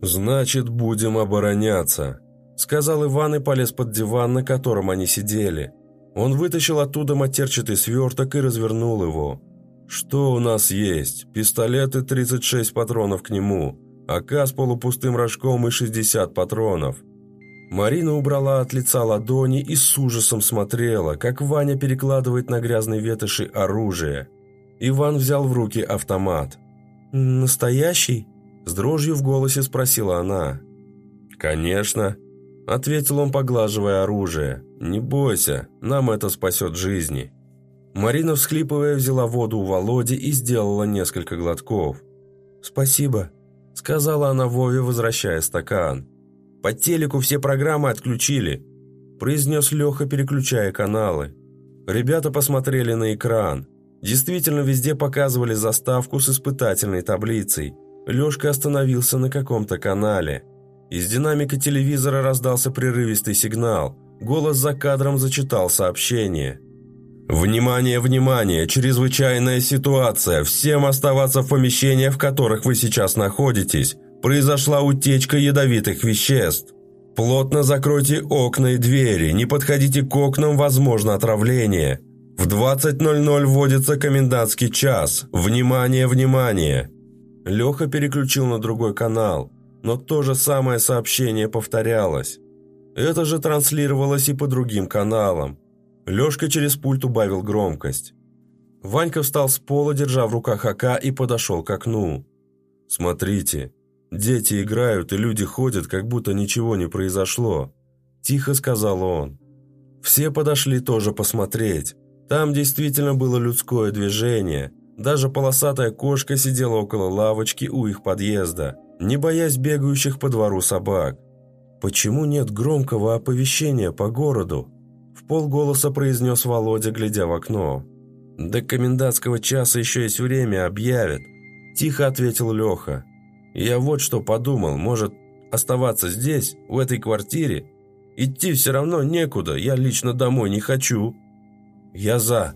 «Значит, будем обороняться», — сказал Иван и полез под диван, на котором они сидели. Он вытащил оттуда матерчатый сверток и развернул его. «Что у нас есть? Пистолеты 36 патронов к нему, АК с полупустым рожком и 60 патронов». Марина убрала от лица ладони и с ужасом смотрела, как Ваня перекладывает на грязной ветоши оружие. Иван взял в руки автомат. «Настоящий?» – с дрожью в голосе спросила она. «Конечно», – ответил он, поглаживая оружие. «Не бойся, нам это спасет жизни». Марина, всхлипывая, взяла воду у Володи и сделала несколько глотков. «Спасибо», – сказала она Вове, возвращая стакан. По телеку все программы отключили», – произнес Леха, переключая каналы. Ребята посмотрели на экран. Действительно, везде показывали заставку с испытательной таблицей. Лешка остановился на каком-то канале. Из динамика телевизора раздался прерывистый сигнал. Голос за кадром зачитал сообщение. «Внимание, внимание! Чрезвычайная ситуация! Всем оставаться в помещениях, в которых вы сейчас находитесь произошла утечка ядовитых веществ. Плотно закройте окна и двери, не подходите к окнам, возможно отравление. В 20.00 вводится комендантский час. Внимание, внимание!» Леха переключил на другой канал, но то же самое сообщение повторялось. Это же транслировалось и по другим каналам. Лешка через пульт убавил громкость. Ванька встал с пола, держа в руках АК, и подошел к окну. «Смотрите, Дети играют, и люди ходят, как будто ничего не произошло», – тихо сказал он. Все подошли тоже посмотреть. Там действительно было людское движение. Даже полосатая кошка сидела около лавочки у их подъезда, не боясь бегающих по двору собак. «Почему нет громкого оповещения по городу?» В полголоса произнес Володя, глядя в окно. «До комендантского часа еще есть время, объявят», – тихо ответил Леха. Я вот что подумал, может, оставаться здесь, в этой квартире? Идти все равно некуда, я лично домой не хочу. Я за.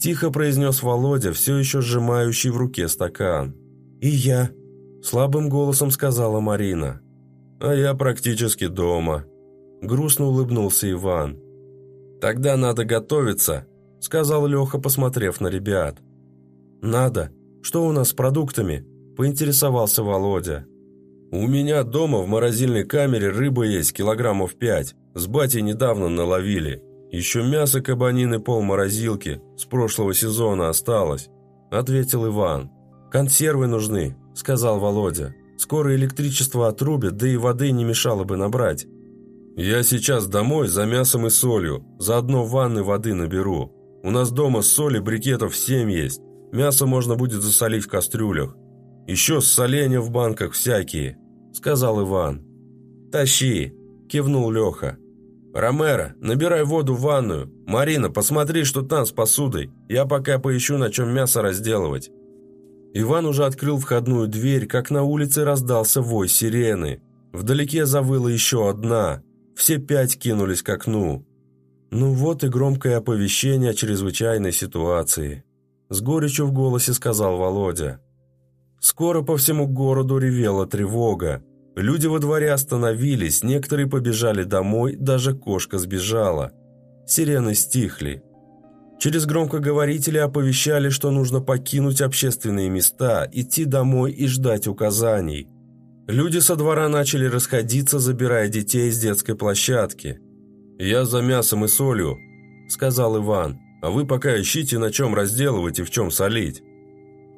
Тихо произнес Володя, все еще сжимающий в руке стакан. И я. Слабым голосом сказала Марина. А я практически дома. Грустно улыбнулся Иван. Тогда надо готовиться, сказал Леха, посмотрев на ребят. Надо. Что у нас с продуктами? – поинтересовался Володя. «У меня дома в морозильной камере рыба есть килограммов пять. С батей недавно наловили. Еще мясо кабанины пол морозилки с прошлого сезона осталось», – ответил Иван. «Консервы нужны», – сказал Володя. «Скоро электричество отрубят, да и воды не мешало бы набрать». «Я сейчас домой за мясом и солью, заодно ванны воды наберу. У нас дома соли брикетов семь есть. Мясо можно будет засолить в кастрюлях. Еще соленья в банках всякие», — сказал Иван. «Тащи», — кивнул Леха. «Ромеро, набирай воду в ванную. Марина, посмотри, что там с посудой. Я пока поищу, на чем мясо разделывать». Иван уже открыл входную дверь, как на улице раздался вой сирены. Вдалеке завыла еще одна. Все пять кинулись к окну. Ну вот и громкое оповещение о чрезвычайной ситуации. С горечью в голосе сказал Володя. Скоро по всему городу ревела тревога. Люди во дворе остановились, некоторые побежали домой, даже кошка сбежала. Сирены стихли. Через громкоговорители оповещали, что нужно покинуть общественные места, идти домой и ждать указаний. Люди со двора начали расходиться, забирая детей с детской площадки. «Я за мясом и солью», — сказал Иван, «а вы пока ищите, на чем разделывать и в чем солить».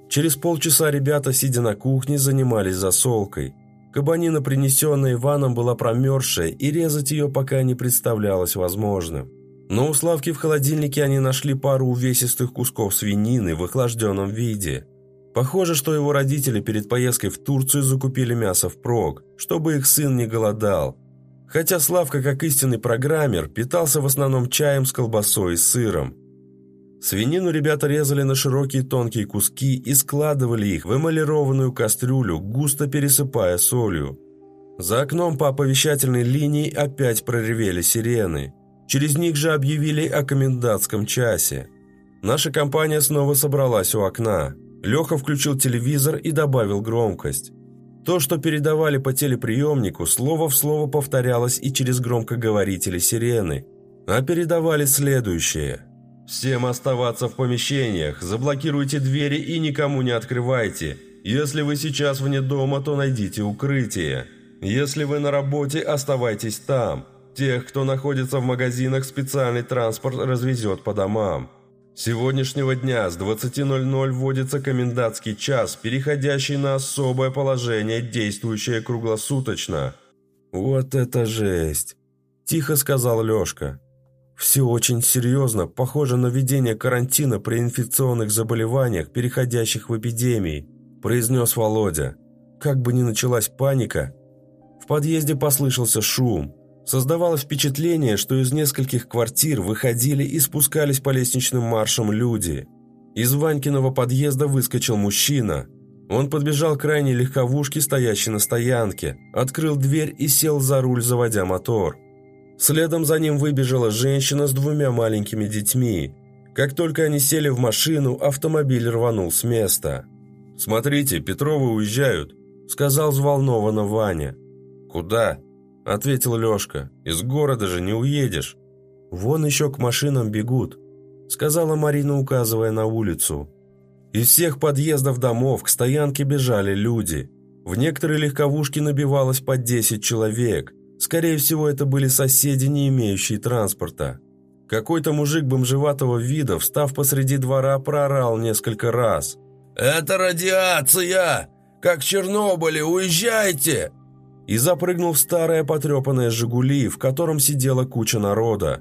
Через полчаса ребята, сидя на кухне, занимались засолкой. Кабанина, принесенная Иваном, была промерзшая, и резать ее пока не представлялось возможным. Но у Славки в холодильнике они нашли пару увесистых кусков свинины в охлажденном виде. Похоже, что его родители перед поездкой в Турцию закупили мясо впрок, чтобы их сын не голодал. Хотя Славка, как истинный программер, питался в основном чаем с колбасой и сыром. Свинину ребята резали на широкие тонкие куски и складывали их в эмалированную кастрюлю, густо пересыпая солью. За окном по оповещательной линии опять проревели сирены. Через них же объявили о комендантском часе. Наша компания снова собралась у окна. Леха включил телевизор и добавил громкость. То, что передавали по телеприемнику, слово в слово повторялось и через громкоговорители сирены. А передавали следующее. «Всем оставаться в помещениях, заблокируйте двери и никому не открывайте. Если вы сейчас вне дома, то найдите укрытие. Если вы на работе, оставайтесь там. Тех, кто находится в магазинах, специальный транспорт развезет по домам. Сегодняшнего дня с 20.00 вводится комендантский час, переходящий на особое положение, действующее круглосуточно». «Вот это жесть!» – тихо сказал Лешка. «Все очень серьезно, похоже на введение карантина при инфекционных заболеваниях, переходящих в эпидемии», – произнес Володя. Как бы ни началась паника. В подъезде послышался шум – Создавалось впечатление, что из нескольких квартир выходили и спускались по лестничным маршам люди. Из Ванькиного подъезда выскочил мужчина. Он подбежал к крайней легковушке, стоящей на стоянке, открыл дверь и сел за руль, заводя мотор. Следом за ним выбежала женщина с двумя маленькими детьми. Как только они сели в машину, автомобиль рванул с места. «Смотрите, Петровы уезжают», — сказал взволнованно Ваня. «Куда?» – ответил Лешка. «Из города же не уедешь». «Вон еще к машинам бегут», – сказала Марина, указывая на улицу. Из всех подъездов домов к стоянке бежали люди. В некоторые легковушки набивалось по 10 человек. Скорее всего, это были соседи, не имеющие транспорта. Какой-то мужик бомжеватого вида, встав посреди двора, проорал несколько раз. «Это радиация! Как в Чернобыле! Уезжайте!» И запрыгнул в старое потрепанное «Жигули», в котором сидела куча народа.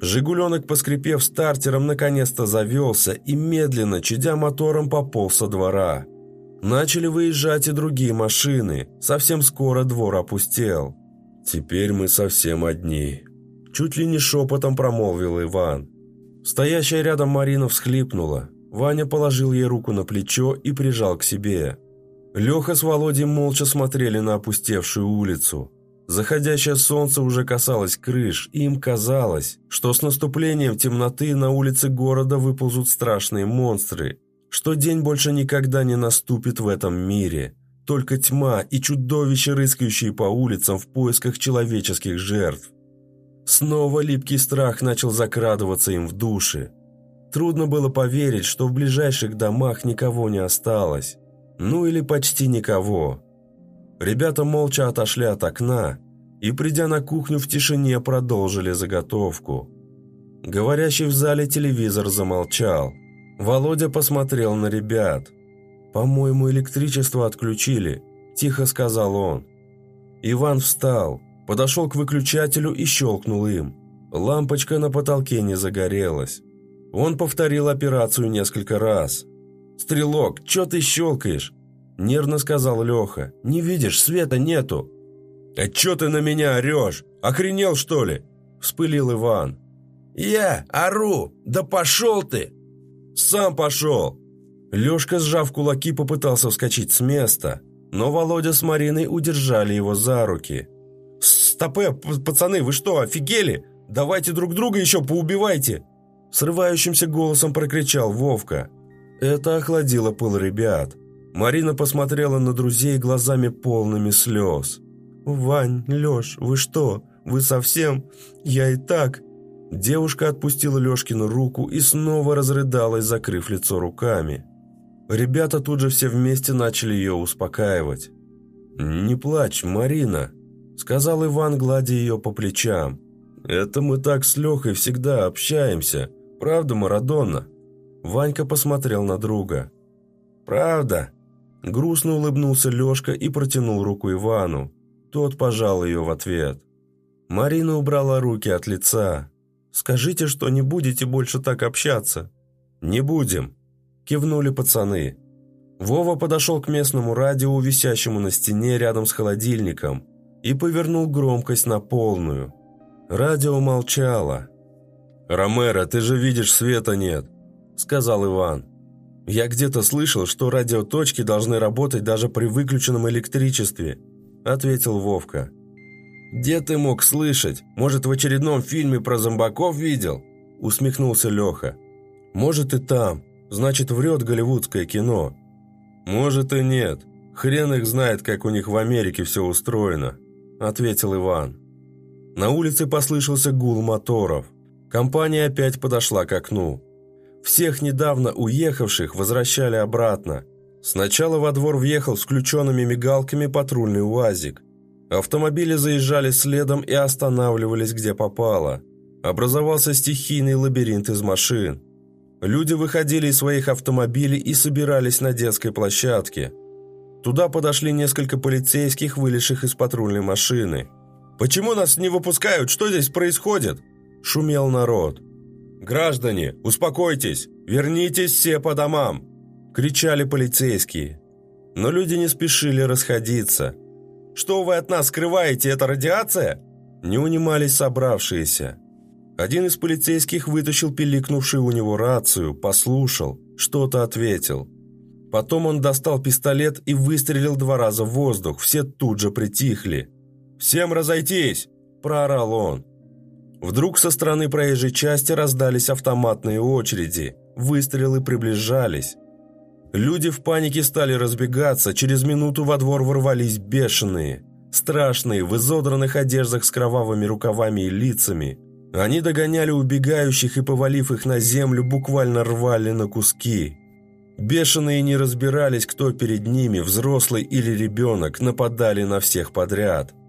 «Жигуленок», поскрипев стартером, наконец-то завелся и медленно, чадя мотором, пополз со двора. Начали выезжать и другие машины. Совсем скоро двор опустел. «Теперь мы совсем одни», – чуть ли не шепотом промолвил Иван. Стоящая рядом Марина всхлипнула. Ваня положил ей руку на плечо и прижал к себе. Леха с Володей молча смотрели на опустевшую улицу. Заходящее солнце уже касалось крыш, и им казалось, что с наступлением темноты на улице города выползут страшные монстры, что день больше никогда не наступит в этом мире. Только тьма и чудовища, рыскающие по улицам в поисках человеческих жертв. Снова липкий страх начал закрадываться им в души. Трудно было поверить, что в ближайших домах никого не осталось. Ну или почти никого. Ребята молча отошли от окна и, придя на кухню в тишине, продолжили заготовку. Говорящий в зале телевизор замолчал. Володя посмотрел на ребят. «По-моему, электричество отключили», – тихо сказал он. Иван встал, подошел к выключателю и щелкнул им. Лампочка на потолке не загорелась. Он повторил операцию несколько раз – «Стрелок, чё ты щелкаешь?» Нервно сказал Леха. «Не видишь, света нету». «А чё ты на меня орёшь? Охренел, что ли?» Вспылил Иван. «Я ору! Да пошел ты!» «Сам пошел!» Лешка, сжав кулаки, попытался вскочить с места, но Володя с Мариной удержали его за руки. «Стопе, пацаны, вы что, офигели? Давайте друг друга еще поубивайте!» Срывающимся голосом прокричал Вовка. Это охладило пыл ребят. Марина посмотрела на друзей глазами полными слез. «Вань, Леш, вы что? Вы совсем? Я и так...» Девушка отпустила Лешкину руку и снова разрыдалась, закрыв лицо руками. Ребята тут же все вместе начали ее успокаивать. «Не плачь, Марина», — сказал Иван, гладя ее по плечам. «Это мы так с Лехой всегда общаемся. Правда, Марадонна?» Ванька посмотрел на друга. «Правда?» Грустно улыбнулся Лешка и протянул руку Ивану. Тот пожал ее в ответ. Марина убрала руки от лица. «Скажите, что не будете больше так общаться?» «Не будем», – кивнули пацаны. Вова подошел к местному радио, висящему на стене рядом с холодильником, и повернул громкость на полную. Радио молчало. «Ромеро, ты же видишь, света нет», – сказал Иван. «Я где-то слышал, что радиоточки должны работать даже при выключенном электричестве», – ответил Вовка. «Где ты мог слышать? Может, в очередном фильме про зомбаков видел?» – усмехнулся Леха. «Может, и там. Значит, врет голливудское кино». «Может, и нет. Хрен их знает, как у них в Америке все устроено», – ответил Иван. На улице послышался гул моторов. Компания опять подошла к окну. Всех недавно уехавших возвращали обратно. Сначала во двор въехал с включенными мигалками патрульный УАЗик. Автомобили заезжали следом и останавливались где попало. Образовался стихийный лабиринт из машин. Люди выходили из своих автомобилей и собирались на детской площадке. Туда подошли несколько полицейских, вылезших из патрульной машины – «Почему нас не выпускают? Что здесь происходит?» – шумел народ. «Граждане, успокойтесь! Вернитесь все по домам!» – кричали полицейские. Но люди не спешили расходиться. «Что вы от нас скрываете? Это радиация?» Не унимались собравшиеся. Один из полицейских вытащил пиликнувшую у него рацию, послушал, что-то ответил. Потом он достал пистолет и выстрелил два раза в воздух, все тут же притихли. «Всем разойтись!» – проорал он. Вдруг со стороны проезжей части раздались автоматные очереди, выстрелы приближались. Люди в панике стали разбегаться, через минуту во двор ворвались бешеные, страшные, в изодранных одеждах с кровавыми рукавами и лицами. Они догоняли убегающих и, повалив их на землю, буквально рвали на куски. Бешеные не разбирались, кто перед ними, взрослый или ребенок, нападали на всех подряд –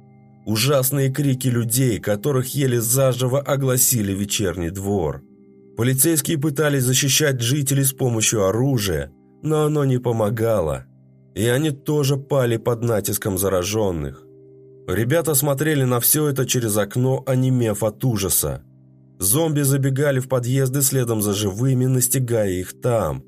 Ужасные крики людей, которых еле заживо огласили вечерний двор. Полицейские пытались защищать жителей с помощью оружия, но оно не помогало. И они тоже пали под натиском зараженных. Ребята смотрели на все это через окно, онемев от ужаса. Зомби забегали в подъезды следом за живыми, настигая их там.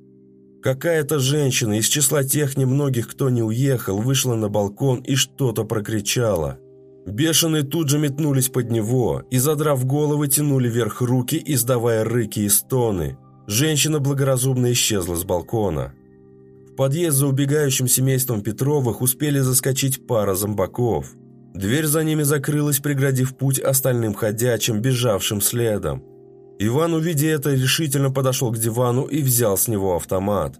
Какая-то женщина из числа тех немногих, кто не уехал, вышла на балкон и что-то прокричала – Бешеные тут же метнулись под него и, задрав головы, тянули вверх руки, издавая рыки и стоны. Женщина благоразумно исчезла с балкона. В подъезд за убегающим семейством Петровых успели заскочить пара зомбаков. Дверь за ними закрылась, преградив путь остальным ходячим, бежавшим следом. Иван, увидя это, решительно подошел к дивану и взял с него автомат.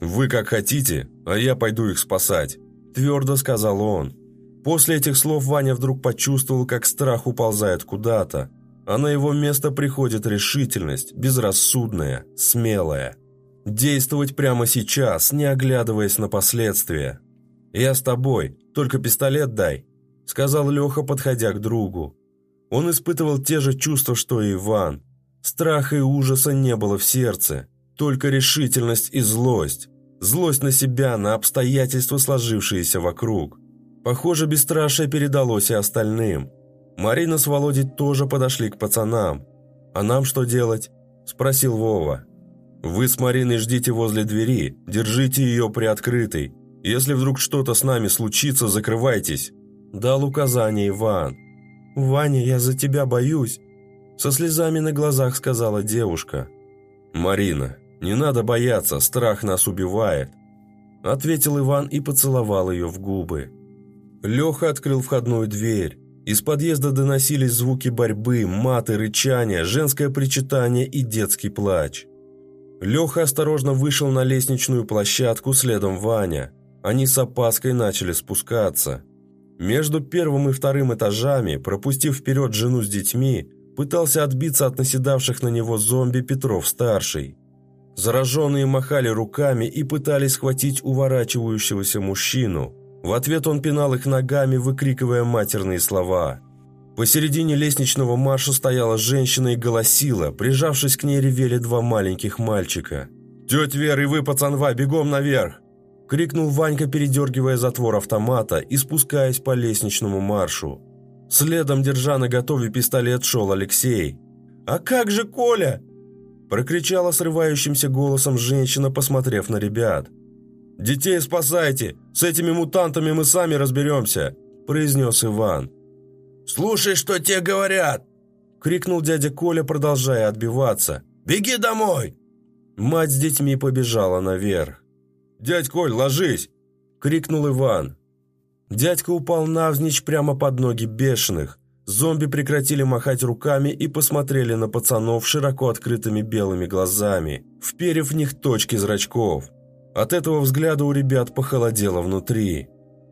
«Вы как хотите, а я пойду их спасать», – твердо сказал он. После этих слов Ваня вдруг почувствовал, как страх уползает куда-то, а на его место приходит решительность, безрассудная, смелая. Действовать прямо сейчас, не оглядываясь на последствия. «Я с тобой, только пистолет дай», — сказал Леха, подходя к другу. Он испытывал те же чувства, что и Иван. Страха и ужаса не было в сердце, только решительность и злость. Злость на себя, на обстоятельства, сложившиеся вокруг. Похоже, бесстрашие передалось и остальным. Марина с Володей тоже подошли к пацанам. «А нам что делать?» – спросил Вова. «Вы с Мариной ждите возле двери, держите ее приоткрытой. Если вдруг что-то с нами случится, закрывайтесь», – дал указание Иван. «Ваня, я за тебя боюсь», – со слезами на глазах сказала девушка. «Марина, не надо бояться, страх нас убивает», – ответил Иван и поцеловал ее в губы. Леха открыл входную дверь. Из подъезда доносились звуки борьбы, маты, рычания, женское причитание и детский плач. Леха осторожно вышел на лестничную площадку, следом Ваня. Они с опаской начали спускаться. Между первым и вторым этажами, пропустив вперед жену с детьми, пытался отбиться от наседавших на него зомби Петров-старший. Зараженные махали руками и пытались схватить уворачивающегося мужчину – в ответ он пинал их ногами, выкрикивая матерные слова. Посередине лестничного марша стояла женщина и голосила, прижавшись к ней ревели два маленьких мальчика. «Тетя Вера и вы, пацанва, бегом наверх!» – крикнул Ванька, передергивая затвор автомата и спускаясь по лестничному маршу. Следом, держа на готове пистолет, шел Алексей. «А как же Коля?» – прокричала срывающимся голосом женщина, посмотрев на ребят – «Детей спасайте! С этими мутантами мы сами разберемся!» – произнес Иван. «Слушай, что тебе говорят!» – крикнул дядя Коля, продолжая отбиваться. «Беги домой!» Мать с детьми побежала наверх. «Дядь Коль, ложись!» – крикнул Иван. Дядька упал навзничь прямо под ноги бешеных. Зомби прекратили махать руками и посмотрели на пацанов широко открытыми белыми глазами, вперев в них точки зрачков. От этого взгляда у ребят похолодело внутри.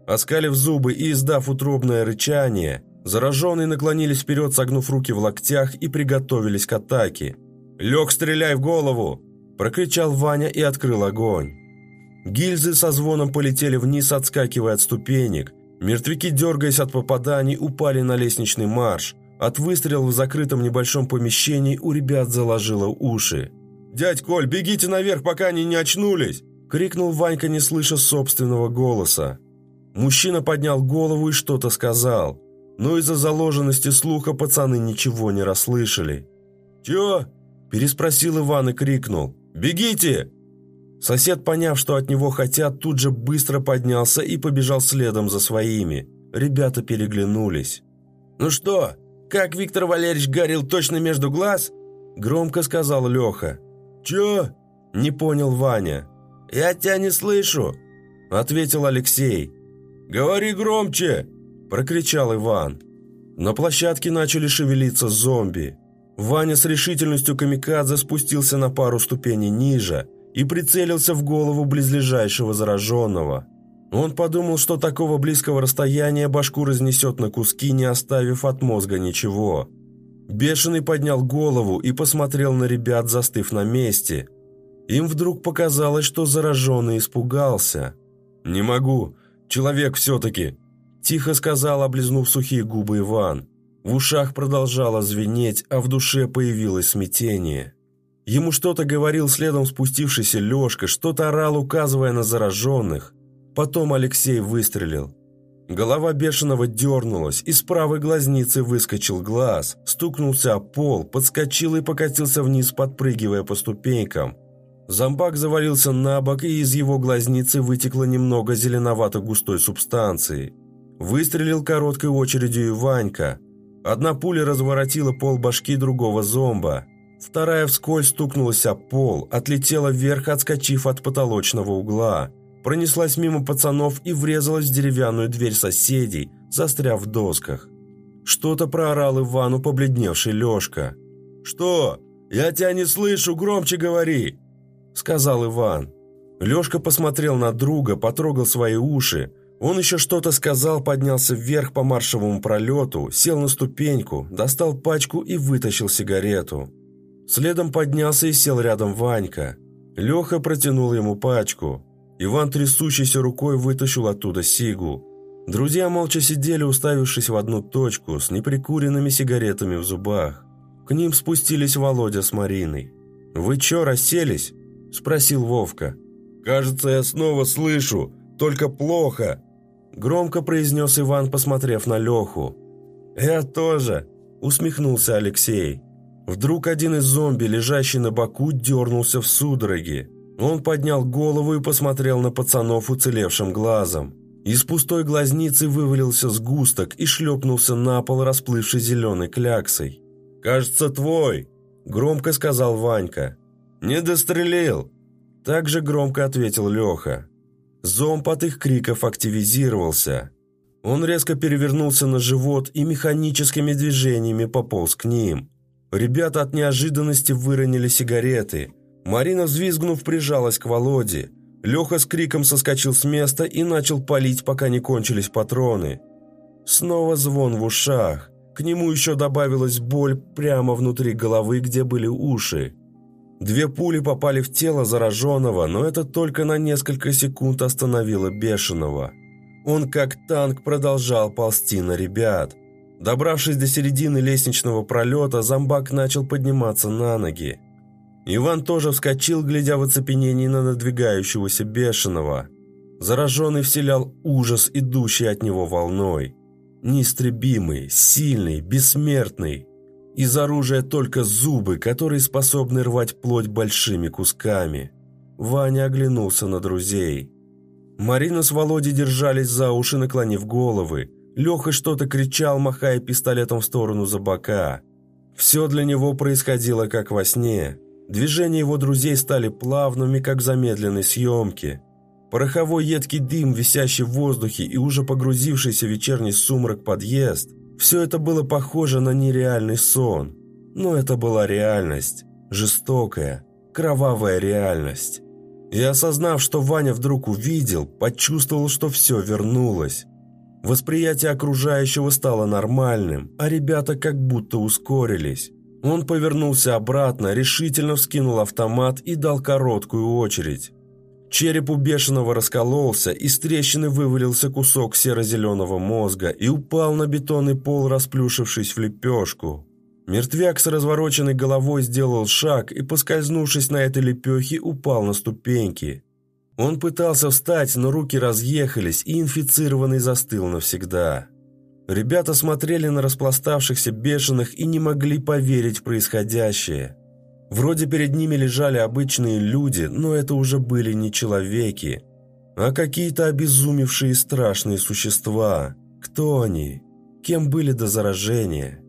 Оскалив зубы и издав утробное рычание, зараженные наклонились вперед, согнув руки в локтях и приготовились к атаке. «Лег, стреляй в голову!» – прокричал Ваня и открыл огонь. Гильзы со звоном полетели вниз, отскакивая от ступенек. Мертвяки, дергаясь от попаданий, упали на лестничный марш. От выстрелов в закрытом небольшом помещении у ребят заложило уши. «Дядь Коль, бегите наверх, пока они не очнулись!» – крикнул Ванька, не слыша собственного голоса. Мужчина поднял голову и что-то сказал, но из-за заложенности слуха пацаны ничего не расслышали. «Чё?» – переспросил Иван и крикнул. «Бегите!» Сосед, поняв, что от него хотят, тут же быстро поднялся и побежал следом за своими. Ребята переглянулись. «Ну что, как Виктор Валерьевич горел точно между глаз?» Громко сказал Леха. «Чё?» Не понял Ваня. «Я тебя не слышу», ответил Алексей. «Говори громче!» прокричал Иван. На площадке начали шевелиться зомби. Ваня с решительностью камикадзе спустился на пару ступеней ниже – и прицелился в голову близлежащего зараженного. Он подумал, что такого близкого расстояния башку разнесет на куски, не оставив от мозга ничего. Бешеный поднял голову и посмотрел на ребят, застыв на месте. Им вдруг показалось, что зараженный испугался. «Не могу. Человек все-таки», – тихо сказал, облизнув сухие губы Иван. В ушах продолжало звенеть, а в душе появилось смятение. Ему что-то говорил следом спустившийся Лешка, что-то орал, указывая на зараженных. Потом Алексей выстрелил. Голова бешеного дернулась, из правой глазницы выскочил глаз, стукнулся о пол, подскочил и покатился вниз, подпрыгивая по ступенькам. Зомбак завалился на бок, и из его глазницы вытекло немного зеленовато-густой субстанции. Выстрелил короткой очередью и Ванька. Одна пуля разворотила пол башки другого зомба. Вторая вскользь стукнулась о пол, отлетела вверх, отскочив от потолочного угла. Пронеслась мимо пацанов и врезалась в деревянную дверь соседей, застряв в досках. Что-то проорал Ивану побледневший Лешка. «Что? Я тебя не слышу, громче говори!» Сказал Иван. Лешка посмотрел на друга, потрогал свои уши. Он еще что-то сказал, поднялся вверх по маршевому пролету, сел на ступеньку, достал пачку и вытащил сигарету. Следом поднялся и сел рядом Ванька. Леха протянул ему пачку. Иван трясущейся рукой вытащил оттуда сигу. Друзья молча сидели, уставившись в одну точку, с неприкуренными сигаретами в зубах. К ним спустились Володя с Мариной. «Вы чё, расселись?» – спросил Вовка. «Кажется, я снова слышу, только плохо», – громко произнес Иван, посмотрев на Леху. «Я тоже», – усмехнулся Алексей. Вдруг один из зомби, лежащий на боку, дернулся в судороги. Он поднял голову и посмотрел на пацанов уцелевшим глазом. Из пустой глазницы вывалился сгусток и шлепнулся на пол, расплывший зеленой кляксой. «Кажется, твой!» – громко сказал Ванька. «Не дострелил!» – также громко ответил Леха. Зомб от их криков активизировался. Он резко перевернулся на живот и механическими движениями пополз к ним – Ребята от неожиданности выронили сигареты. Марина, взвизгнув, прижалась к Володе. Леха с криком соскочил с места и начал палить, пока не кончились патроны. Снова звон в ушах. К нему еще добавилась боль прямо внутри головы, где были уши. Две пули попали в тело зараженного, но это только на несколько секунд остановило бешеного. Он как танк продолжал ползти на ребят. Добравшись до середины лестничного пролета, зомбак начал подниматься на ноги. Иван тоже вскочил, глядя в оцепенении на надвигающегося бешеного. Зараженный вселял ужас, идущий от него волной. Неистребимый, сильный, бессмертный. Из оружия только зубы, которые способны рвать плоть большими кусками. Ваня оглянулся на друзей. Марина с Володей держались за уши, наклонив головы. Леха что-то кричал, махая пистолетом в сторону за бока. Все для него происходило как во сне. Движения его друзей стали плавными, как в замедленной съемке. Пороховой едкий дым, висящий в воздухе и уже погрузившийся в вечерний сумрак подъезд – все это было похоже на нереальный сон. Но это была реальность. Жестокая, кровавая реальность. И осознав, что Ваня вдруг увидел, почувствовал, что все вернулось. Восприятие окружающего стало нормальным, а ребята как будто ускорились. Он повернулся обратно, решительно вскинул автомат и дал короткую очередь. Череп у бешеного раскололся, из трещины вывалился кусок серо-зеленого мозга и упал на бетонный пол, расплюшившись в лепешку. Мертвяк с развороченной головой сделал шаг и, поскользнувшись на этой лепехе, упал на ступеньки. Он пытался встать, но руки разъехались, и инфицированный застыл навсегда. Ребята смотрели на распластавшихся бешеных и не могли поверить в происходящее. Вроде перед ними лежали обычные люди, но это уже были не человеки, а какие-то обезумевшие страшные существа. Кто они? Кем были до заражения?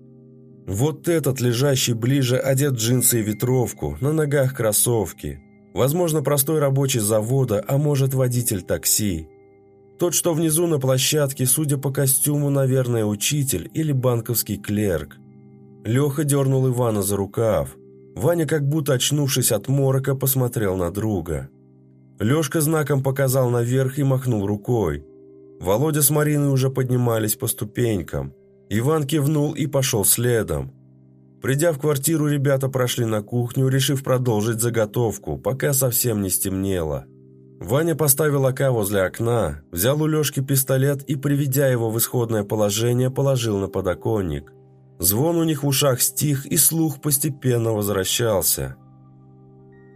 Вот этот, лежащий ближе, одет джинсы и ветровку, на ногах кроссовки. Возможно, простой рабочий завода, а может, водитель такси. Тот, что внизу на площадке, судя по костюму, наверное, учитель или банковский клерк. Леха дернул Ивана за рукав. Ваня, как будто очнувшись от морока, посмотрел на друга. Лешка знаком показал наверх и махнул рукой. Володя с Мариной уже поднимались по ступенькам. Иван кивнул и пошел следом. Придя в квартиру, ребята прошли на кухню, решив продолжить заготовку, пока совсем не стемнело. Ваня поставил ока возле окна, взял у Лешки пистолет и, приведя его в исходное положение, положил на подоконник. Звон у них в ушах стих, и слух постепенно возвращался.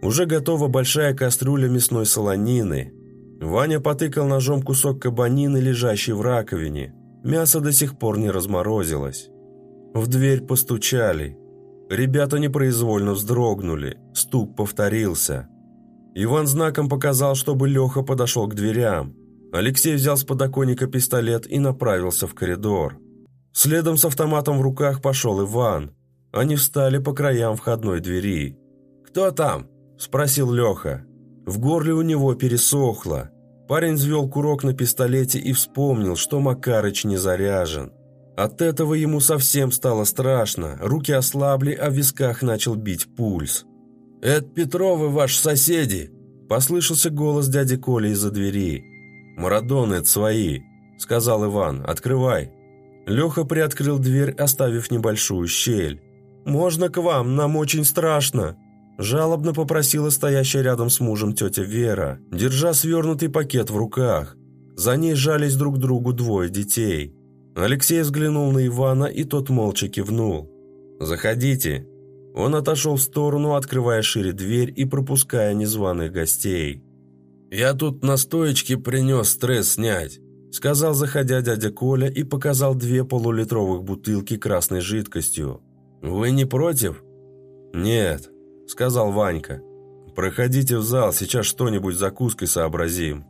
Уже готова большая кастрюля мясной солонины. Ваня потыкал ножом кусок кабанины, лежащий в раковине. Мясо до сих пор не разморозилось. В дверь постучали. Ребята непроизвольно вздрогнули. Стук повторился. Иван знаком показал, чтобы Леха подошел к дверям. Алексей взял с подоконника пистолет и направился в коридор. Следом с автоматом в руках пошел Иван. Они встали по краям входной двери. «Кто там?» – спросил Леха. В горле у него пересохло. Парень взвел курок на пистолете и вспомнил, что Макарыч не заряжен. От этого ему совсем стало страшно, руки ослабли, а в висках начал бить пульс. «Это Петровы ваши соседи!» Послышался голос дяди Коли из-за двери. «Марадоны это свои», — сказал Иван. «Открывай». Леха приоткрыл дверь, оставив небольшую щель. «Можно к вам? Нам очень страшно!» Жалобно попросила стоящая рядом с мужем тетя Вера, держа свернутый пакет в руках. За ней жались друг другу двое детей. Алексей взглянул на Ивана, и тот молча кивнул. «Заходите», он отошел в сторону, открывая шире дверь и пропуская незваных гостей. «Я тут на стоечке принес стресс снять», сказал, заходя дядя Коля и показал две полулитровых бутылки красной жидкостью. «Вы не против?» «Нет», — сказал Ванька. «Проходите в зал, сейчас что-нибудь закуской сообразим».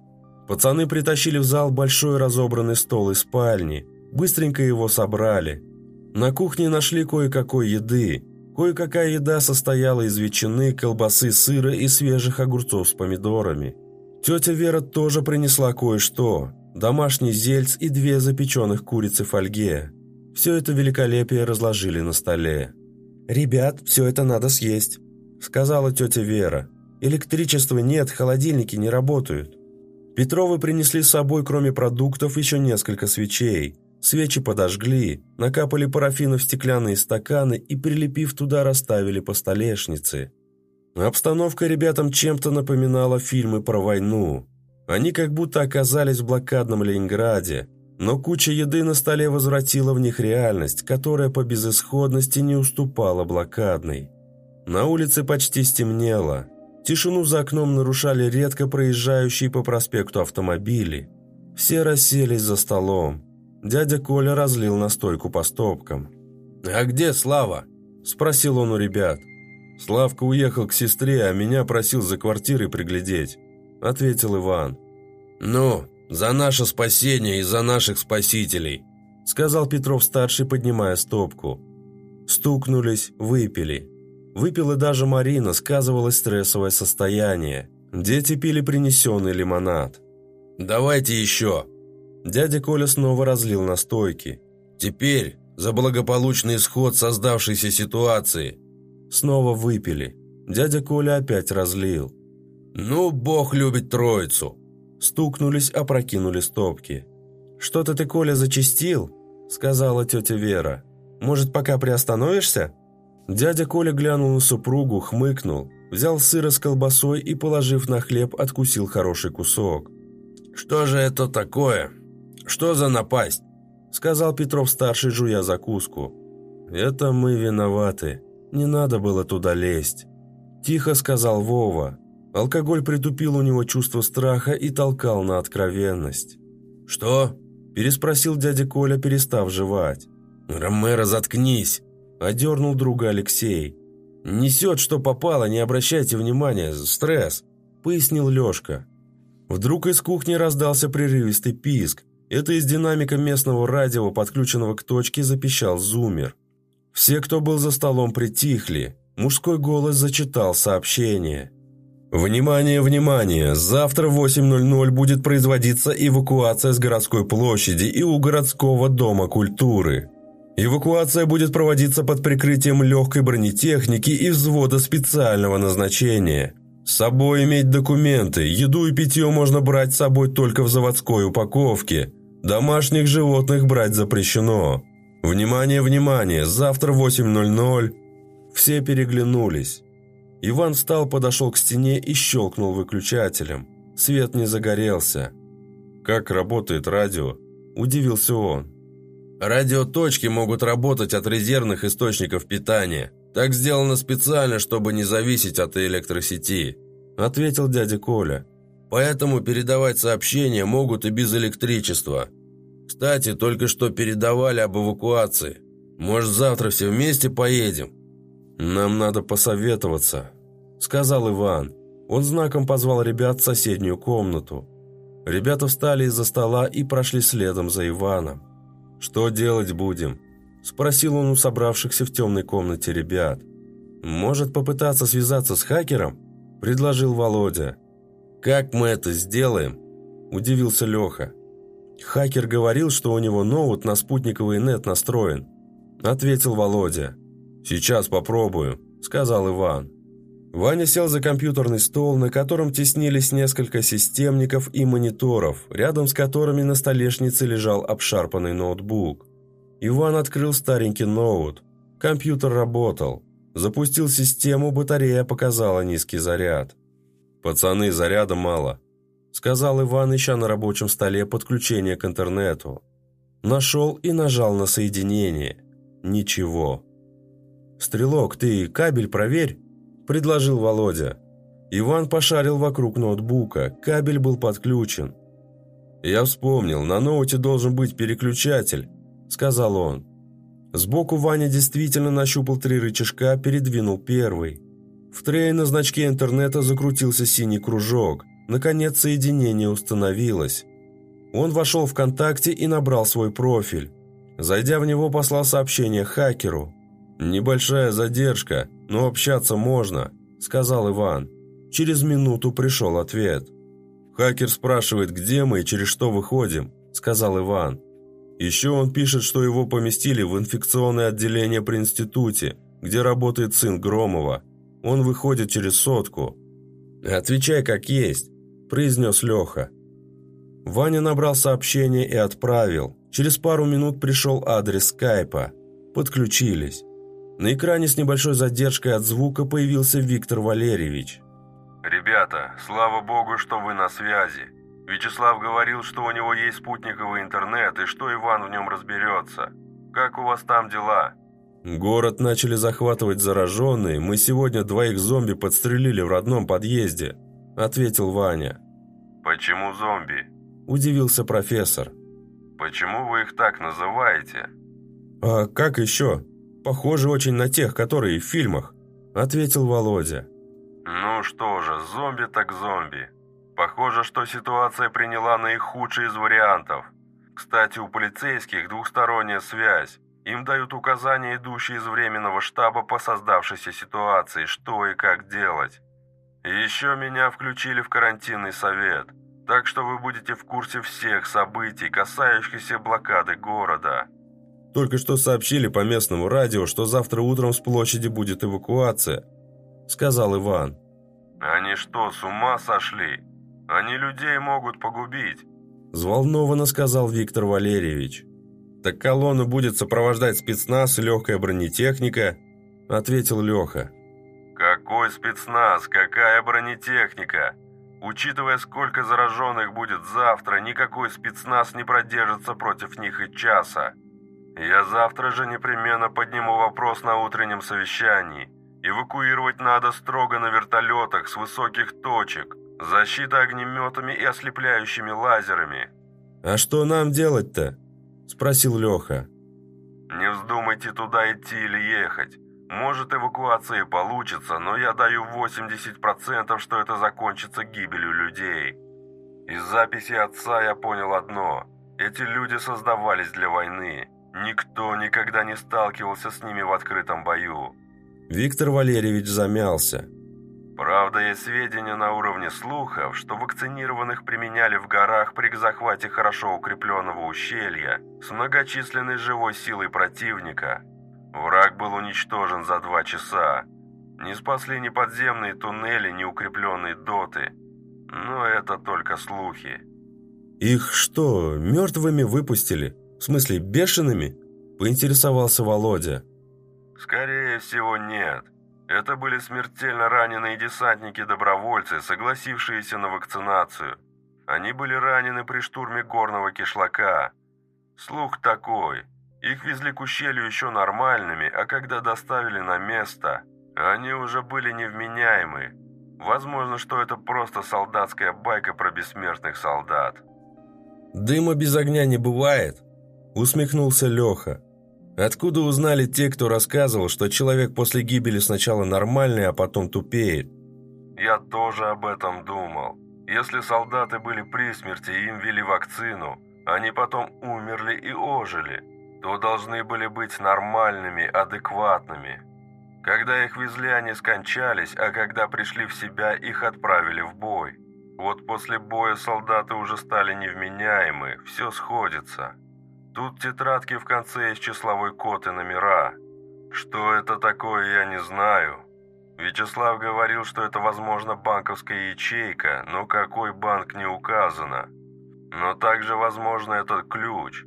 Пацаны притащили в зал большой разобранный стол из спальни, быстренько его собрали. На кухне нашли кое-какой еды, Кое-какая еда состояла из ветчины, колбасы, сыра и свежих огурцов с помидорами. Тетя Вера тоже принесла кое-что. Домашний зельц и две запеченных курицы фольге. Все это великолепие разложили на столе. «Ребят, все это надо съесть», — сказала тетя Вера. «Электричества нет, холодильники не работают». Петровы принесли с собой, кроме продуктов, еще несколько свечей — Свечи подожгли, накапали парафина в стеклянные стаканы и, прилепив туда, расставили по столешнице. Обстановка ребятам чем-то напоминала фильмы про войну. Они как будто оказались в блокадном Ленинграде, но куча еды на столе возвратила в них реальность, которая по безысходности не уступала блокадной. На улице почти стемнело. Тишину за окном нарушали редко проезжающие по проспекту автомобили. Все расселись за столом. Дядя Коля разлил настойку по стопкам. «А где Слава?» – спросил он у ребят. «Славка уехал к сестре, а меня просил за квартирой приглядеть», – ответил Иван. «Ну, за наше спасение и за наших спасителей», – сказал Петров-старший, поднимая стопку. Стукнулись, выпили. Выпила даже Марина, сказывалось стрессовое состояние. Дети пили принесенный лимонад. «Давайте еще!» Дядя Коля снова разлил настойки. «Теперь за благополучный исход создавшейся ситуации!» Снова выпили. Дядя Коля опять разлил. «Ну, Бог любит троицу!» Стукнулись, опрокинули стопки. «Что-то ты, Коля, зачистил?» Сказала тетя Вера. «Может, пока приостановишься?» Дядя Коля глянул на супругу, хмыкнул, взял сыра с колбасой и, положив на хлеб, откусил хороший кусок. «Что же это такое? Что за напасть?» Сказал Петров-старший, жуя закуску. «Это мы виноваты. Не надо было туда лезть». Тихо сказал Вова. Алкоголь притупил у него чувство страха и толкал на откровенность. «Что?» – переспросил дядя Коля, перестав жевать. «Ромеро, заткнись!» – одернул друга Алексей. «Несет, что попало, не обращайте внимания, стресс», – пояснил Лешка. Вдруг из кухни раздался прерывистый писк. Это из динамика местного радио, подключенного к точке, запищал зумер. Все, кто был за столом, притихли. Мужской голос зачитал сообщение. «Внимание, внимание! Завтра в 8.00 будет производиться эвакуация с городской площади и у городского дома культуры. Эвакуация будет проводиться под прикрытием легкой бронетехники и взвода специального назначения. С собой иметь документы, еду и питье можно брать с собой только в заводской упаковке. Домашних животных брать запрещено. Внимание, внимание! Завтра в 8.00...» Все переглянулись. Иван встал, подошел к стене и щелкнул выключателем. Свет не загорелся. «Как работает радио?» – удивился он. «Радиоточки могут работать от резервных источников питания. Так сделано специально, чтобы не зависеть от электросети», – ответил дядя Коля. «Поэтому передавать сообщения могут и без электричества. Кстати, только что передавали об эвакуации. Может, завтра все вместе поедем?» «Нам надо посоветоваться», — сказал Иван. Он знаком позвал ребят в соседнюю комнату. Ребята встали из-за стола и прошли следом за Иваном. «Что делать будем?» – спросил он у собравшихся в темной комнате ребят. «Может попытаться связаться с хакером?» – предложил Володя. «Как мы это сделаем?» – удивился Леха. «Хакер говорил, что у него ноут на спутниковый нет настроен», – ответил Володя. «Сейчас попробую», – сказал Иван. Ваня сел за компьютерный стол, на котором теснились несколько системников и мониторов, рядом с которыми на столешнице лежал обшарпанный ноутбук. Иван открыл старенький ноут. Компьютер работал. Запустил систему, батарея показала низкий заряд. «Пацаны, заряда мало», – сказал Иван, ища на рабочем столе подключение к интернету. Нашел и нажал на соединение. Ничего. «Стрелок, ты кабель проверь», – предложил Володя. Иван пошарил вокруг ноутбука, кабель был подключен. «Я вспомнил, на ноуте должен быть переключатель», – сказал он. Сбоку Ваня действительно нащупал три рычажка, передвинул первый. В трее на значке интернета закрутился синий кружок. Наконец соединение установилось. Он вошел в ВКонтакте и набрал свой профиль. Зайдя в него, послал сообщение хакеру. «Небольшая задержка, но общаться можно», – сказал Иван. Через минуту пришел ответ. «Хакер спрашивает, где мы и через что выходим», – сказал Иван. Еще он пишет, что его поместили в инфекционное отделение при институте, где работает сын Громова. Он выходит через сотку. «Отвечай как есть», – произнес Леха. Ваня набрал сообщение и отправил. Через пару минут пришел адрес скайпа. Подключились. На экране с небольшой задержкой от звука появился Виктор Валерьевич. «Ребята, слава богу, что вы на связи. Вячеслав говорил, что у него есть спутниковый интернет и что Иван в нем разберется. Как у вас там дела?» «Город начали захватывать зараженные. Мы сегодня двоих зомби подстрелили в родном подъезде», — ответил Ваня. «Почему зомби?» – удивился профессор. «Почему вы их так называете?» «А как еще?» Похожи очень на тех, которые в фильмах», – ответил Володя. «Ну что же, зомби так зомби. Похоже, что ситуация приняла наихудший из вариантов. Кстати, у полицейских двухсторонняя связь. Им дают указания, идущие из временного штаба по создавшейся ситуации, что и как делать. Еще меня включили в карантинный совет, так что вы будете в курсе всех событий, касающихся блокады города. Только что сообщили по местному радио, что завтра утром с площади будет эвакуация, сказал Иван. Они что, с ума сошли? Они людей могут погубить. Взволнованно сказал Виктор Валерьевич. «Так колонну будет сопровождать спецназ и легкая бронетехника», — ответил Леха. «Какой спецназ? Какая бронетехника? Учитывая, сколько зараженных будет завтра, никакой спецназ не продержится против них и часа. Я завтра же непременно подниму вопрос на утреннем совещании. Эвакуировать надо строго на вертолетах с высоких точек, защита огнеметами и ослепляющими лазерами». «А что нам делать-то?» – спросил Леха. «Не вздумайте туда идти или ехать. Может, эвакуация получится, но я даю 80%, что это закончится гибелью людей. Из записи отца я понял одно. Эти люди создавались для войны. Никто никогда не сталкивался с ними в открытом бою. Виктор Валерьевич замялся. Правда, есть сведения на уровне слухов, что вакцинированных применяли в горах при захвате хорошо укрепленного ущелья с многочисленной живой силой противника. Враг был уничтожен за два часа. Не спасли ни подземные туннели, ни укрепленные доты. Но это только слухи. «Их что, мертвыми выпустили? В смысле, бешеными?» – поинтересовался Володя. Скорее всего, нет. Это были смертельно раненые десантники-добровольцы, согласившиеся на вакцинацию. Они были ранены при штурме горного кишлака. Слух такой. Их везли к ущелью еще нормальными, а когда доставили на место, они уже были невменяемы. Возможно, что это просто солдатская байка про бессмертных солдат. «Дыма без огня не бывает», — усмехнулся Леха. Откуда узнали те, кто рассказывал, что человек после гибели сначала нормальный, а потом тупеет? Я тоже об этом думал. Если солдаты были при смерти и им ввели вакцину, они потом умерли и ожили, то должны были быть нормальными, адекватными. Когда их везли, они скончались, а когда пришли в себя, их отправили в бой. Вот после боя солдаты уже стали невменяемы, все сходится. Тут тетрадки в конце есть числовой код и номера. Что это такое, я не знаю. Вячеслав говорил, что это, возможно, банковская ячейка, но какой банк не указано. Но также, возможно, этот ключ.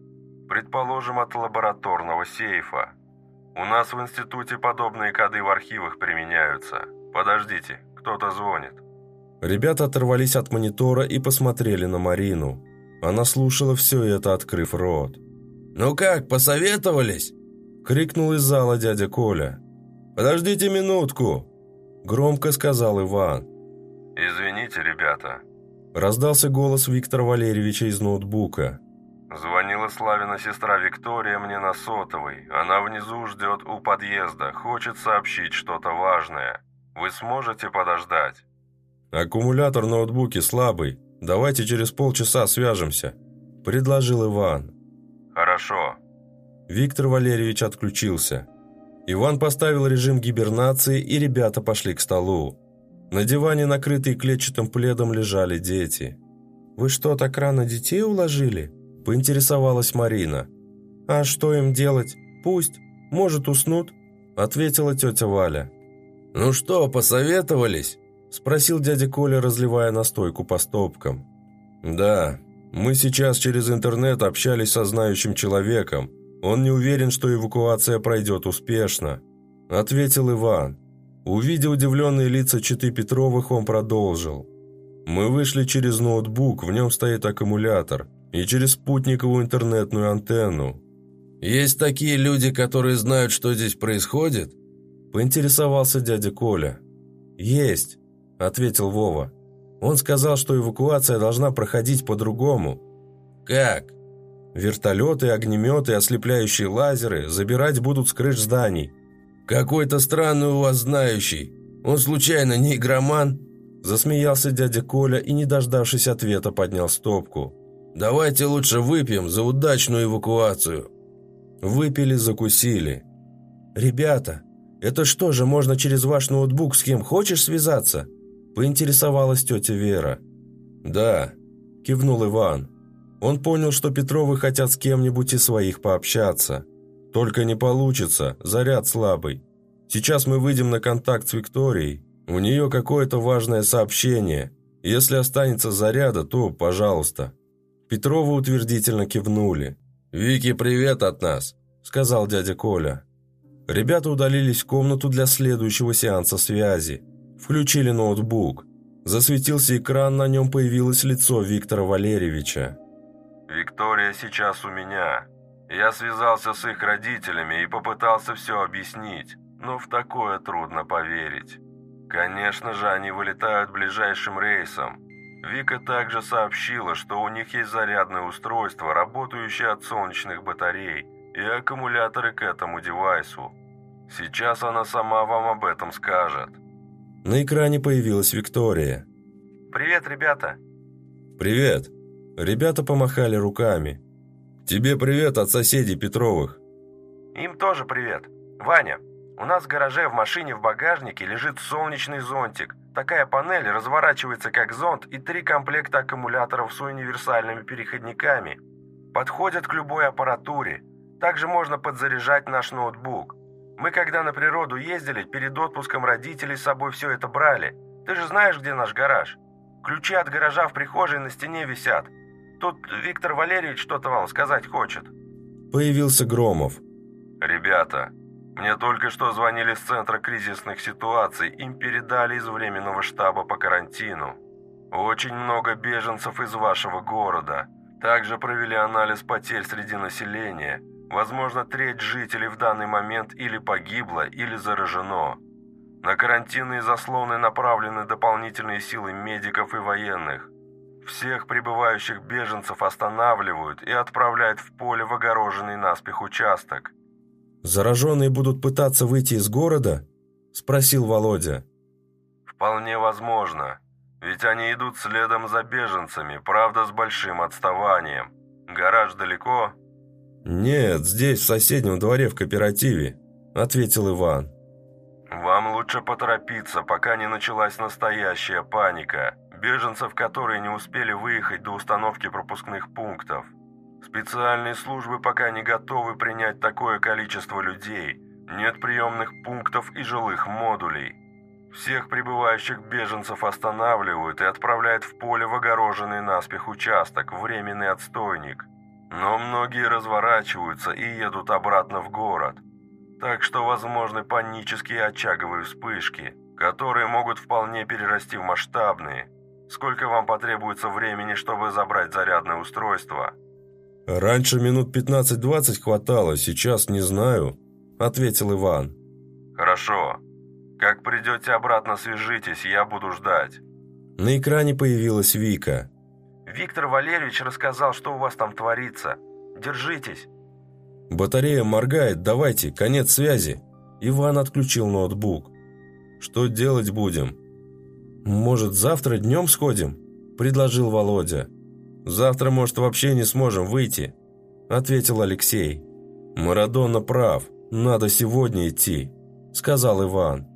Предположим, от лабораторного сейфа. У нас в институте подобные коды в архивах применяются. Подождите, кто-то звонит. Ребята оторвались от монитора и посмотрели на Марину. Она слушала все это, открыв рот. «Ну как, посоветовались?» – крикнул из зала дядя Коля. «Подождите минутку!» – громко сказал Иван. «Извините, ребята!» – раздался голос Виктора Валерьевича из ноутбука. «Звонила Славина сестра Виктория мне на сотовый. Она внизу ждет у подъезда, хочет сообщить что-то важное. Вы сможете подождать?» «Аккумулятор в ноутбуке слабый. Давайте через полчаса свяжемся», – предложил Иван. «Хорошо». Виктор Валерьевич отключился. Иван поставил режим гибернации, и ребята пошли к столу. На диване, накрытые клетчатым пледом, лежали дети. «Вы что, так рано детей уложили?» – поинтересовалась Марина. «А что им делать? Пусть. Может, уснут?» – ответила тетя Валя. «Ну что, посоветовались?» – спросил дядя Коля, разливая настойку по стопкам. «Да, мы сейчас через интернет общались со знающим человеком. Он не уверен, что эвакуация пройдет успешно», – ответил Иван. Увидя удивленные лица Читы Петровых, он продолжил. «Мы вышли через ноутбук, в нем стоит аккумулятор, и через спутниковую интернетную антенну». «Есть такие люди, которые знают, что здесь происходит?» – поинтересовался дядя Коля. «Есть», – ответил Вова. Он сказал, что эвакуация должна проходить по-другому. Как? Вертолеты, огнеметы, ослепляющие лазеры забирать будут с крыш зданий. Какой-то странный у вас знающий. Он случайно не игроман? Засмеялся дядя Коля и, не дождавшись ответа, поднял стопку. «Давайте лучше выпьем за удачную эвакуацию». Выпили, закусили. «Ребята, это что же, можно через ваш ноутбук с кем хочешь связаться?» Поинтересовалась тетя Вера. «Да», – кивнул Иван. Он понял, что Петровы хотят с кем-нибудь из своих пообщаться. Только не получится, заряд слабый. Сейчас мы выйдем на контакт с Викторией. У нее какое-то важное сообщение. Если останется заряда, то пожалуйста». Петровы утвердительно кивнули. «Вики, привет от нас», – сказал дядя Коля. Ребята удалились в комнату для следующего сеанса связи. Включили ноутбук. Засветился экран, на нем появилось лицо Виктора Валерьевича. «Виктория сейчас у меня. Я связался с их родителями и попытался все объяснить, но в такое трудно поверить. Конечно же, они вылетают ближайшим рейсом. Вика также сообщила, что у них есть зарядное устройство, работающее от солнечных батарей, и аккумуляторы к этому девайсу. Сейчас она сама вам об этом скажет. На экране появилась Виктория. «Привет, ребята!» «Привет!» Ребята помахали руками. «Тебе привет от соседей Петровых!» «Им тоже привет! Ваня, у нас в гараже в машине в багажнике лежит солнечный зонтик. Такая панель разворачивается как зонт и три комплекта аккумуляторов с универсальными переходниками. Подходят к любой аппаратуре. Также можно подзаряжать наш ноутбук. Мы когда на природу ездили, перед отпуском родителей с собой все это брали. Ты же знаешь, где наш гараж? Ключи от гаража в прихожей на стене висят. Тут Виктор Валерьевич что-то вам сказать хочет». Появился Громов. «Ребята, мне только что звонили с Центра кризисных ситуаций. Им передали из временного штаба по карантину. Очень много беженцев из вашего города. Также провели анализ потерь среди населения. Возможно, треть жителей в данный момент или погибла, или заражено. На карантинные заслоны направлены дополнительные силы медиков и военных. Всех прибывающих беженцев останавливают и отправляют в поле в огороженный наспех участок. «Зараженные будут пытаться выйти из города?» – спросил Володя. «Вполне возможно. Ведь они идут следом за беженцами, правда, с большим отставанием. Гараж далеко?» «Нет, здесь, в соседнем дворе в кооперативе», – ответил Иван. «Вам лучше поторопиться, пока не началась настоящая паника. Беженцев, которые не успели выехать до установки пропускных пунктов. Специальные службы пока не готовы принять такое количество людей. Нет приемных пунктов и жилых модулей. Всех прибывающих беженцев останавливают и отправляют в поле в огороженный наспех участок, временный отстойник. Но многие разворачиваются и едут обратно в город. Так что возможны панические очаговые вспышки, которые могут вполне перерасти в масштабные. Сколько вам потребуется времени, чтобы забрать зарядное устройство? «Раньше минут 15-20 хватало, сейчас не знаю», — ответил Иван. «Хорошо. Как придете обратно, свяжитесь, я буду ждать». На экране появилась Вика. Виктор Валерьевич рассказал, что у вас там творится. Держитесь. Батарея моргает, давайте, конец связи. Иван отключил ноутбук. Что делать будем? Может, завтра днем сходим? Предложил Володя. Завтра, может, вообще не сможем выйти, ответил Алексей. Марадона прав, надо сегодня идти, сказал Иван.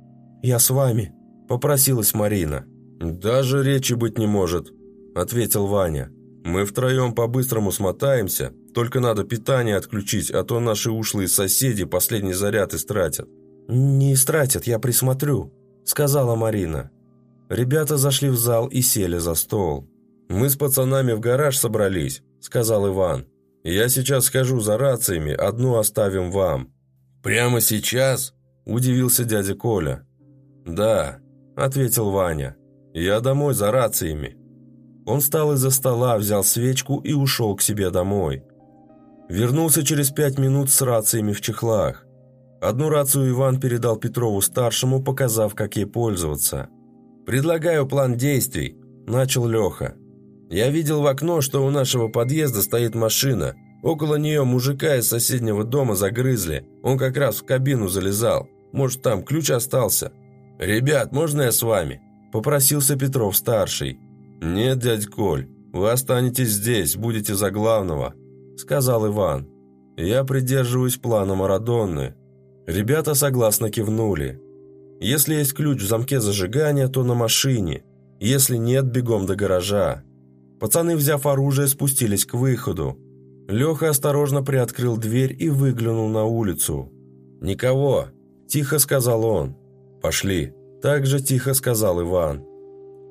Я с вами, попросилась Марина. Даже речи быть не может, ответил Ваня. «Мы втроем по-быстрому смотаемся, только надо питание отключить, а то наши ушлые соседи последний заряд истратят». «Не истратят, я присмотрю», — сказала Марина. Ребята зашли в зал и сели за стол. «Мы с пацанами в гараж собрались», — сказал Иван. «Я сейчас схожу за рациями, одну оставим вам». «Прямо сейчас?» – удивился дядя Коля. «Да», – ответил Ваня. «Я домой за рациями». Он встал из-за стола, взял свечку и ушел к себе домой. Вернулся через пять минут с рациями в чехлах. Одну рацию Иван передал Петрову-старшему, показав, как ей пользоваться. «Предлагаю план действий», – начал Леха. «Я видел в окно, что у нашего подъезда стоит машина. Около нее мужика из соседнего дома загрызли. Он как раз в кабину залезал. Может, там ключ остался?» «Ребят, можно я с вами?» – попросился Петров-старший. «Нет, дядь Коль, вы останетесь здесь, будете за главного», — сказал Иван. «Я придерживаюсь плана Марадонны». Ребята согласно кивнули. Если есть ключ в замке зажигания, то на машине. Если нет, бегом до гаража. Пацаны, взяв оружие, спустились к выходу. Леха осторожно приоткрыл дверь и выглянул на улицу. «Никого», – тихо сказал он. «Пошли», – также тихо сказал Иван.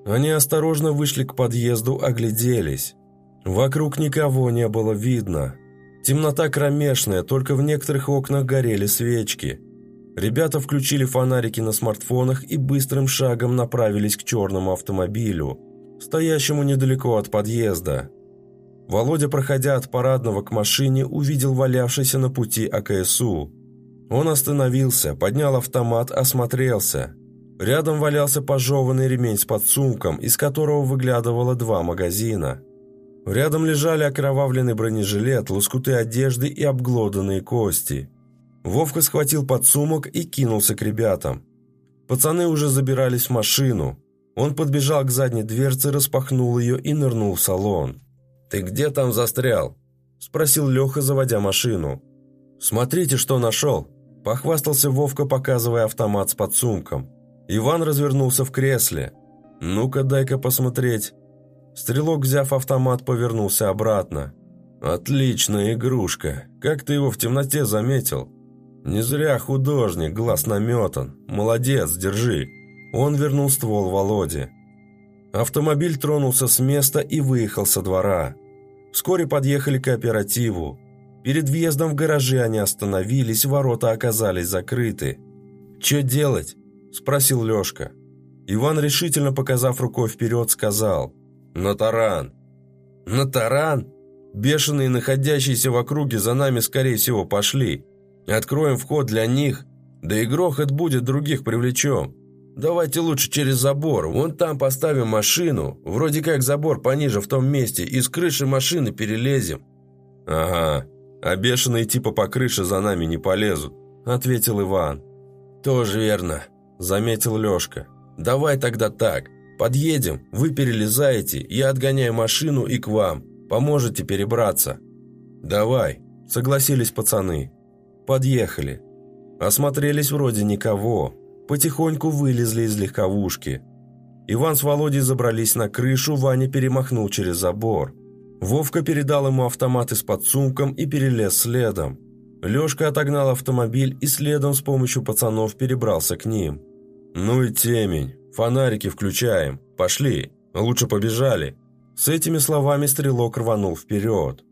Они осторожно вышли к подъезду, огляделись. Вокруг никого не было видно. Темнота кромешная, только в некоторых окнах горели свечки. Ребята включили фонарики на смартфонах и быстрым шагом направились к черному автомобилю, стоящему недалеко от подъезда. Володя, проходя от парадного к машине, увидел валявшийся на пути АКСУ. Он остановился, поднял автомат, осмотрелся. Рядом валялся пожеванный ремень с подсумком, из которого выглядывало два магазина. Рядом лежали окровавленный бронежилет, лоскуты одежды и обглоданные кости. Вовка схватил подсумок и кинулся к ребятам. Пацаны уже забирались в машину. Он подбежал к задней дверце, распахнул ее и нырнул в салон. «Ты где там застрял?» – спросил Леха, заводя машину. «Смотрите, что нашел!» – похвастался Вовка, показывая автомат с подсумком. Иван развернулся в кресле. «Ну-ка, дай-ка посмотреть». Стрелок, взяв автомат, повернулся обратно. «Отличная игрушка. Как ты его в темноте заметил?» «Не зря художник, глаз наметан. Молодец, держи». Он вернул ствол Володе. Автомобиль тронулся с места и выехал со двора. Вскоре подъехали к кооперативу. Перед въездом в гаражи они остановились, ворота оказались закрыты. «Че делать?» – спросил Лешка. Иван, решительно показав рукой вперед, сказал «На таран». «На таран?» Бешеные, находящиеся в округе, за нами, скорее всего, пошли. Откроем вход для них, да и грохот будет, других привлечем. Давайте лучше через забор. Вон там поставим машину. Вроде как забор пониже в том месте. И с крыши машины перелезем». «Ага. А бешеные типа по крыше за нами не полезут», — ответил Иван. «Тоже верно», — заметил Лешка. «Давай тогда так. Подъедем, вы перелезаете, я отгоняю машину и к вам. Поможете перебраться». «Давай», — согласились пацаны. Подъехали. Осмотрелись вроде никого потихоньку вылезли из легковушки. Иван с Володей забрались на крышу, Ваня перемахнул через забор. Вовка передал ему автоматы с подсумком и перелез следом. Лешка отогнал автомобиль и следом с помощью пацанов перебрался к ним. «Ну и темень. Фонарики включаем. Пошли. Лучше побежали». С этими словами стрелок рванул вперед.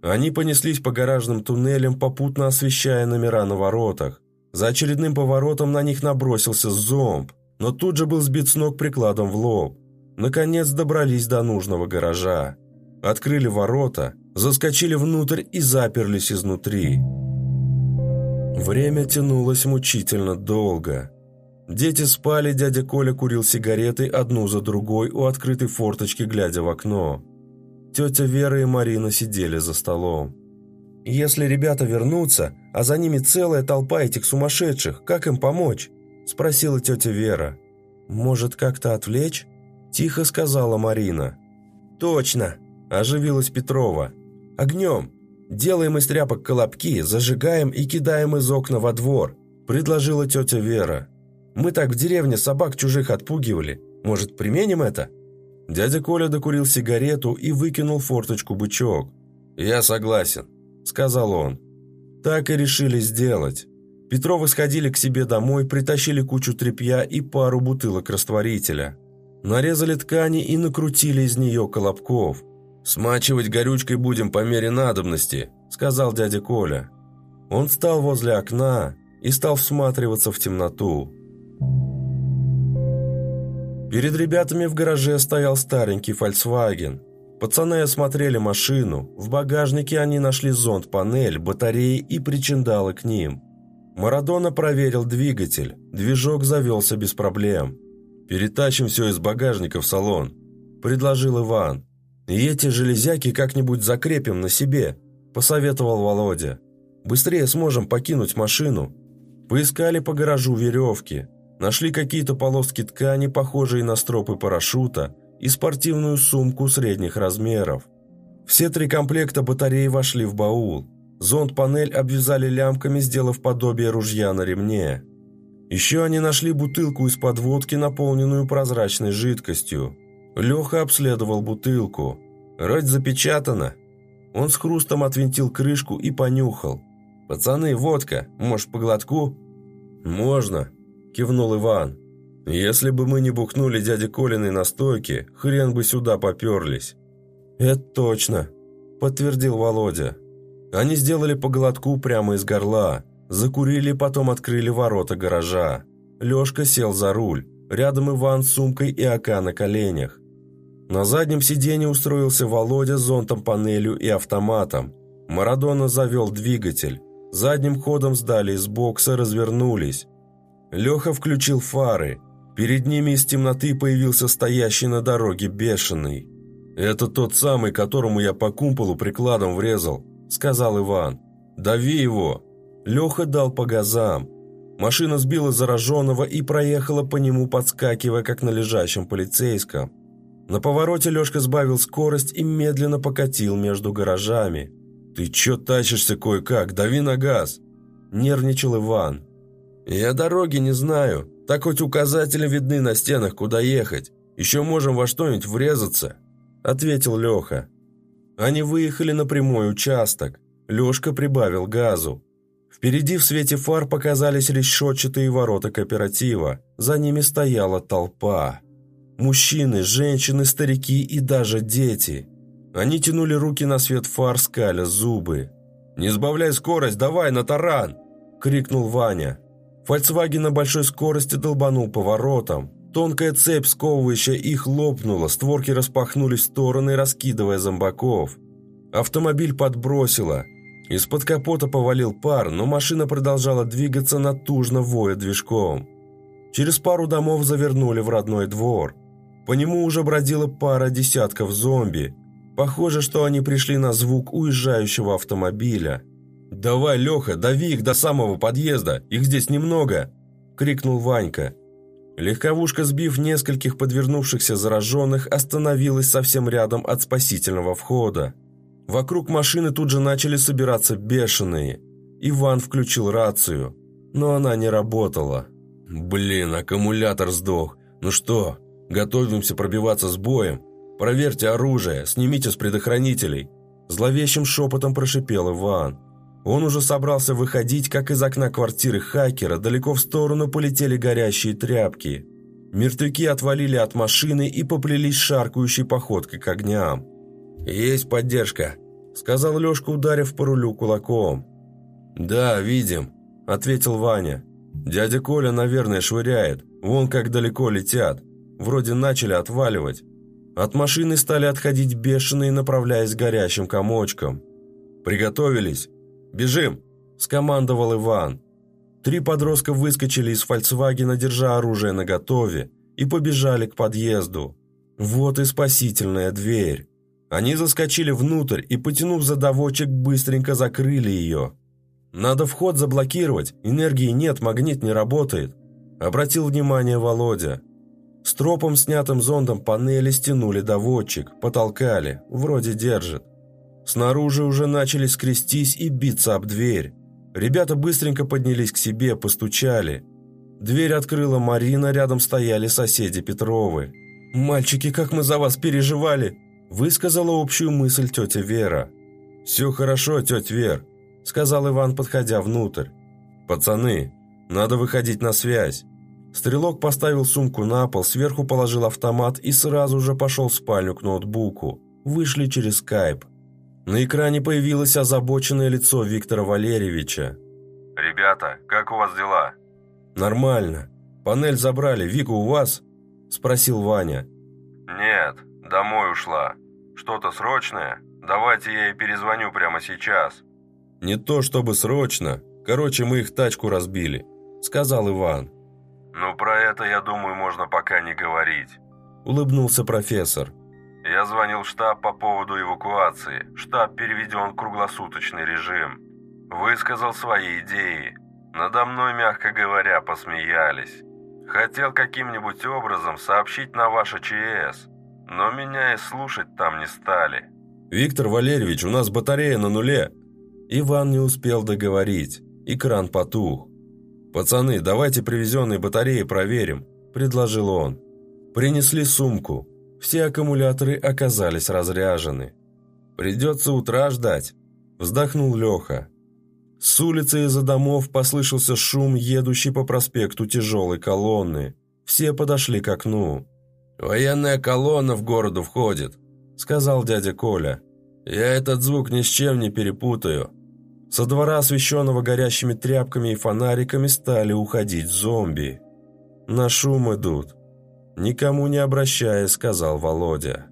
Они понеслись по гаражным туннелям, попутно освещая номера на воротах. За очередным поворотом на них набросился зомб, но тут же был сбит с ног прикладом в лоб. Наконец добрались до нужного гаража. Открыли ворота, заскочили внутрь и заперлись изнутри. Время тянулось мучительно долго. Дети спали, дядя Коля курил сигареты одну за другой у открытой форточки, глядя в окно. Тетя Вера и Марина сидели за столом. «Если ребята вернутся, а за ними целая толпа этих сумасшедших, как им помочь?» – спросила тетя Вера. «Может, как-то отвлечь?» – тихо сказала Марина. «Точно!» – оживилась Петрова. «Огнем! Делаем из тряпок колобки, зажигаем и кидаем из окна во двор», – предложила тетя Вера. «Мы так в деревне собак чужих отпугивали. Может, применим это?» Дядя Коля докурил сигарету и выкинул форточку бычок. «Я согласен», – сказал он. Так и решили сделать. Петровы сходили к себе домой, притащили кучу тряпья и пару бутылок растворителя. Нарезали ткани и накрутили из нее колобков. «Смачивать горючкой будем по мере надобности», – сказал дядя Коля. Он встал возле окна и стал всматриваться в темноту. Перед ребятами в гараже стоял старенький «Фольксваген». Пацаны осмотрели машину. В багажнике они нашли зонт-панель, батареи и причиндалы к ним. Марадона проверил двигатель. Движок завелся без проблем. «Перетащим все из багажника в салон», – предложил Иван. «И эти железяки как-нибудь закрепим на себе», – посоветовал Володя. «Быстрее сможем покинуть машину». Поискали по гаражу веревки. Нашли какие-то полоски ткани, похожие на стропы парашюта, и спортивную сумку средних размеров. Все три комплекта батареи вошли в баул. Зонд-панель обвязали лямками, сделав подобие ружья на ремне. Еще они нашли бутылку из подводки, наполненную прозрачной жидкостью. Леха обследовал бутылку. «Роть запечатана». Он с хрустом отвинтил крышку и понюхал. «Пацаны, водка. Может, по глотку?» «Можно», – кивнул Иван. «Если бы мы не бухнули дяде Колиной настойки, хрен бы сюда поперлись». «Это точно», – подтвердил Володя. Они сделали по глотку прямо из горла, закурили, потом открыли ворота гаража. Лёшка сел за руль, рядом Иван с сумкой и АК на коленях. На заднем сиденье устроился Володя с зонтом-панелью и автоматом. Марадона завел двигатель. Задним ходом сдали из бокса, развернулись. Леха включил фары. Перед ними из темноты появился стоящий на дороге бешеный. «Это тот самый, которому я по кумполу прикладом врезал», – сказал Иван. «Дави его!» Леха дал по газам. Машина сбила зараженного и проехала по нему, подскакивая, как на лежащем полицейском. На повороте Лешка сбавил скорость и медленно покатил между гаражами. «Ты чё тащишься кое-как? Дави на газ!» Нервничал Иван. «Я дороги не знаю. Так хоть указатели видны на стенах, куда ехать. Еще можем во что-нибудь врезаться», — ответил Леха. Они выехали на прямой участок. Лешка прибавил газу. Впереди в свете фар показались решетчатые ворота кооператива. За ними стояла толпа. Мужчины, женщины, старики и даже дети. Они тянули руки на свет фар, скаля зубы. «Не сбавляй скорость, давай на таран!» – крикнул Ваня. Фольксваген на большой скорости долбанул поворотом. Тонкая цепь, сковывающая их, лопнула, створки распахнулись в стороны, раскидывая зомбаков. Автомобиль подбросило. Из-под капота повалил пар, но машина продолжала двигаться натужно воя движком. Через пару домов завернули в родной двор. По нему уже бродила пара десятков зомби. Похоже, что они пришли на звук уезжающего автомобиля. «Давай, Леха, дави их до самого подъезда, их здесь немного!» – крикнул Ванька. Легковушка, сбив нескольких подвернувшихся зараженных, остановилась совсем рядом от спасительного входа. Вокруг машины тут же начали собираться бешеные. Иван включил рацию, но она не работала. «Блин, аккумулятор сдох. Ну что, готовимся пробиваться с боем? Проверьте оружие, снимите с предохранителей!» Зловещим шепотом прошипел Иван. Он уже собрался выходить, как из окна квартиры хакера далеко в сторону полетели горящие тряпки. Мертвяки отвалили от машины и поплелись шаркающей походкой к огням. «Есть поддержка», — сказал Лешка, ударив по рулю кулаком. «Да, видим», — ответил Ваня. «Дядя Коля, наверное, швыряет. Вон как далеко летят. Вроде начали отваливать». От машины стали отходить бешеные, направляясь к горящим комочкам. «Приготовились?» «Бежим!» – скомандовал Иван. Три подростка выскочили из «Фольксвагена», держа оружие наготове, и побежали к подъезду. Вот и спасительная дверь. Они заскочили внутрь и, потянув за доводчик, быстренько закрыли ее. «Надо вход заблокировать, энергии нет, магнит не работает», – обратил внимание Володя. С тропом, снятым зондом панели, стянули доводчик, потолкали, вроде держит. Снаружи уже начали скрестись и биться об дверь. Ребята быстренько поднялись к себе, постучали. Дверь открыла Марина, рядом стояли соседи Петровы. «Мальчики, как мы за вас переживали!» Высказала общую мысль тетя Вера. «Все хорошо, тетя Вер», — сказал Иван, подходя внутрь. «Пацаны, надо выходить на связь». Стрелок поставил сумку на пол, сверху положил автомат и сразу же пошел в спальню к ноутбуку. Вышли через скайп. На экране появилось озабоченное лицо Виктора Валерьевича. «Ребята, как у вас дела?» «Нормально. Панель забрали. Вика у вас?» – спросил Ваня. «Нет, домой ушла. Что-то срочное? Давайте я ей перезвоню прямо сейчас». «Не то чтобы срочно. Короче, мы их тачку разбили», – сказал Иван. «Ну, про это, я думаю, можно пока не говорить», – улыбнулся профессор. Я звонил в штаб по поводу эвакуации. Штаб переведен в круглосуточный режим. Высказал свои идеи. Надо мной, мягко говоря, посмеялись. Хотел каким-нибудь образом сообщить на ваше ЧС, но меня и слушать там не стали. «Виктор Валерьевич, у нас батарея на нуле!» Иван не успел договорить. Экран потух. «Пацаны, давайте привезенные батареи проверим», – предложил он. Принесли сумку. Все аккумуляторы оказались разряжены. «Придется утра ждать», – вздохнул Леха. С улицы из-за домов послышался шум, едущий по проспекту тяжелой колонны. Все подошли к окну. «Военная колонна в городу входит», – сказал дядя Коля. «Я этот звук ни с чем не перепутаю». Со двора, освещенного горящими тряпками и фонариками, стали уходить зомби. «На шум идут», – никому не обращаясь, сказал Володя.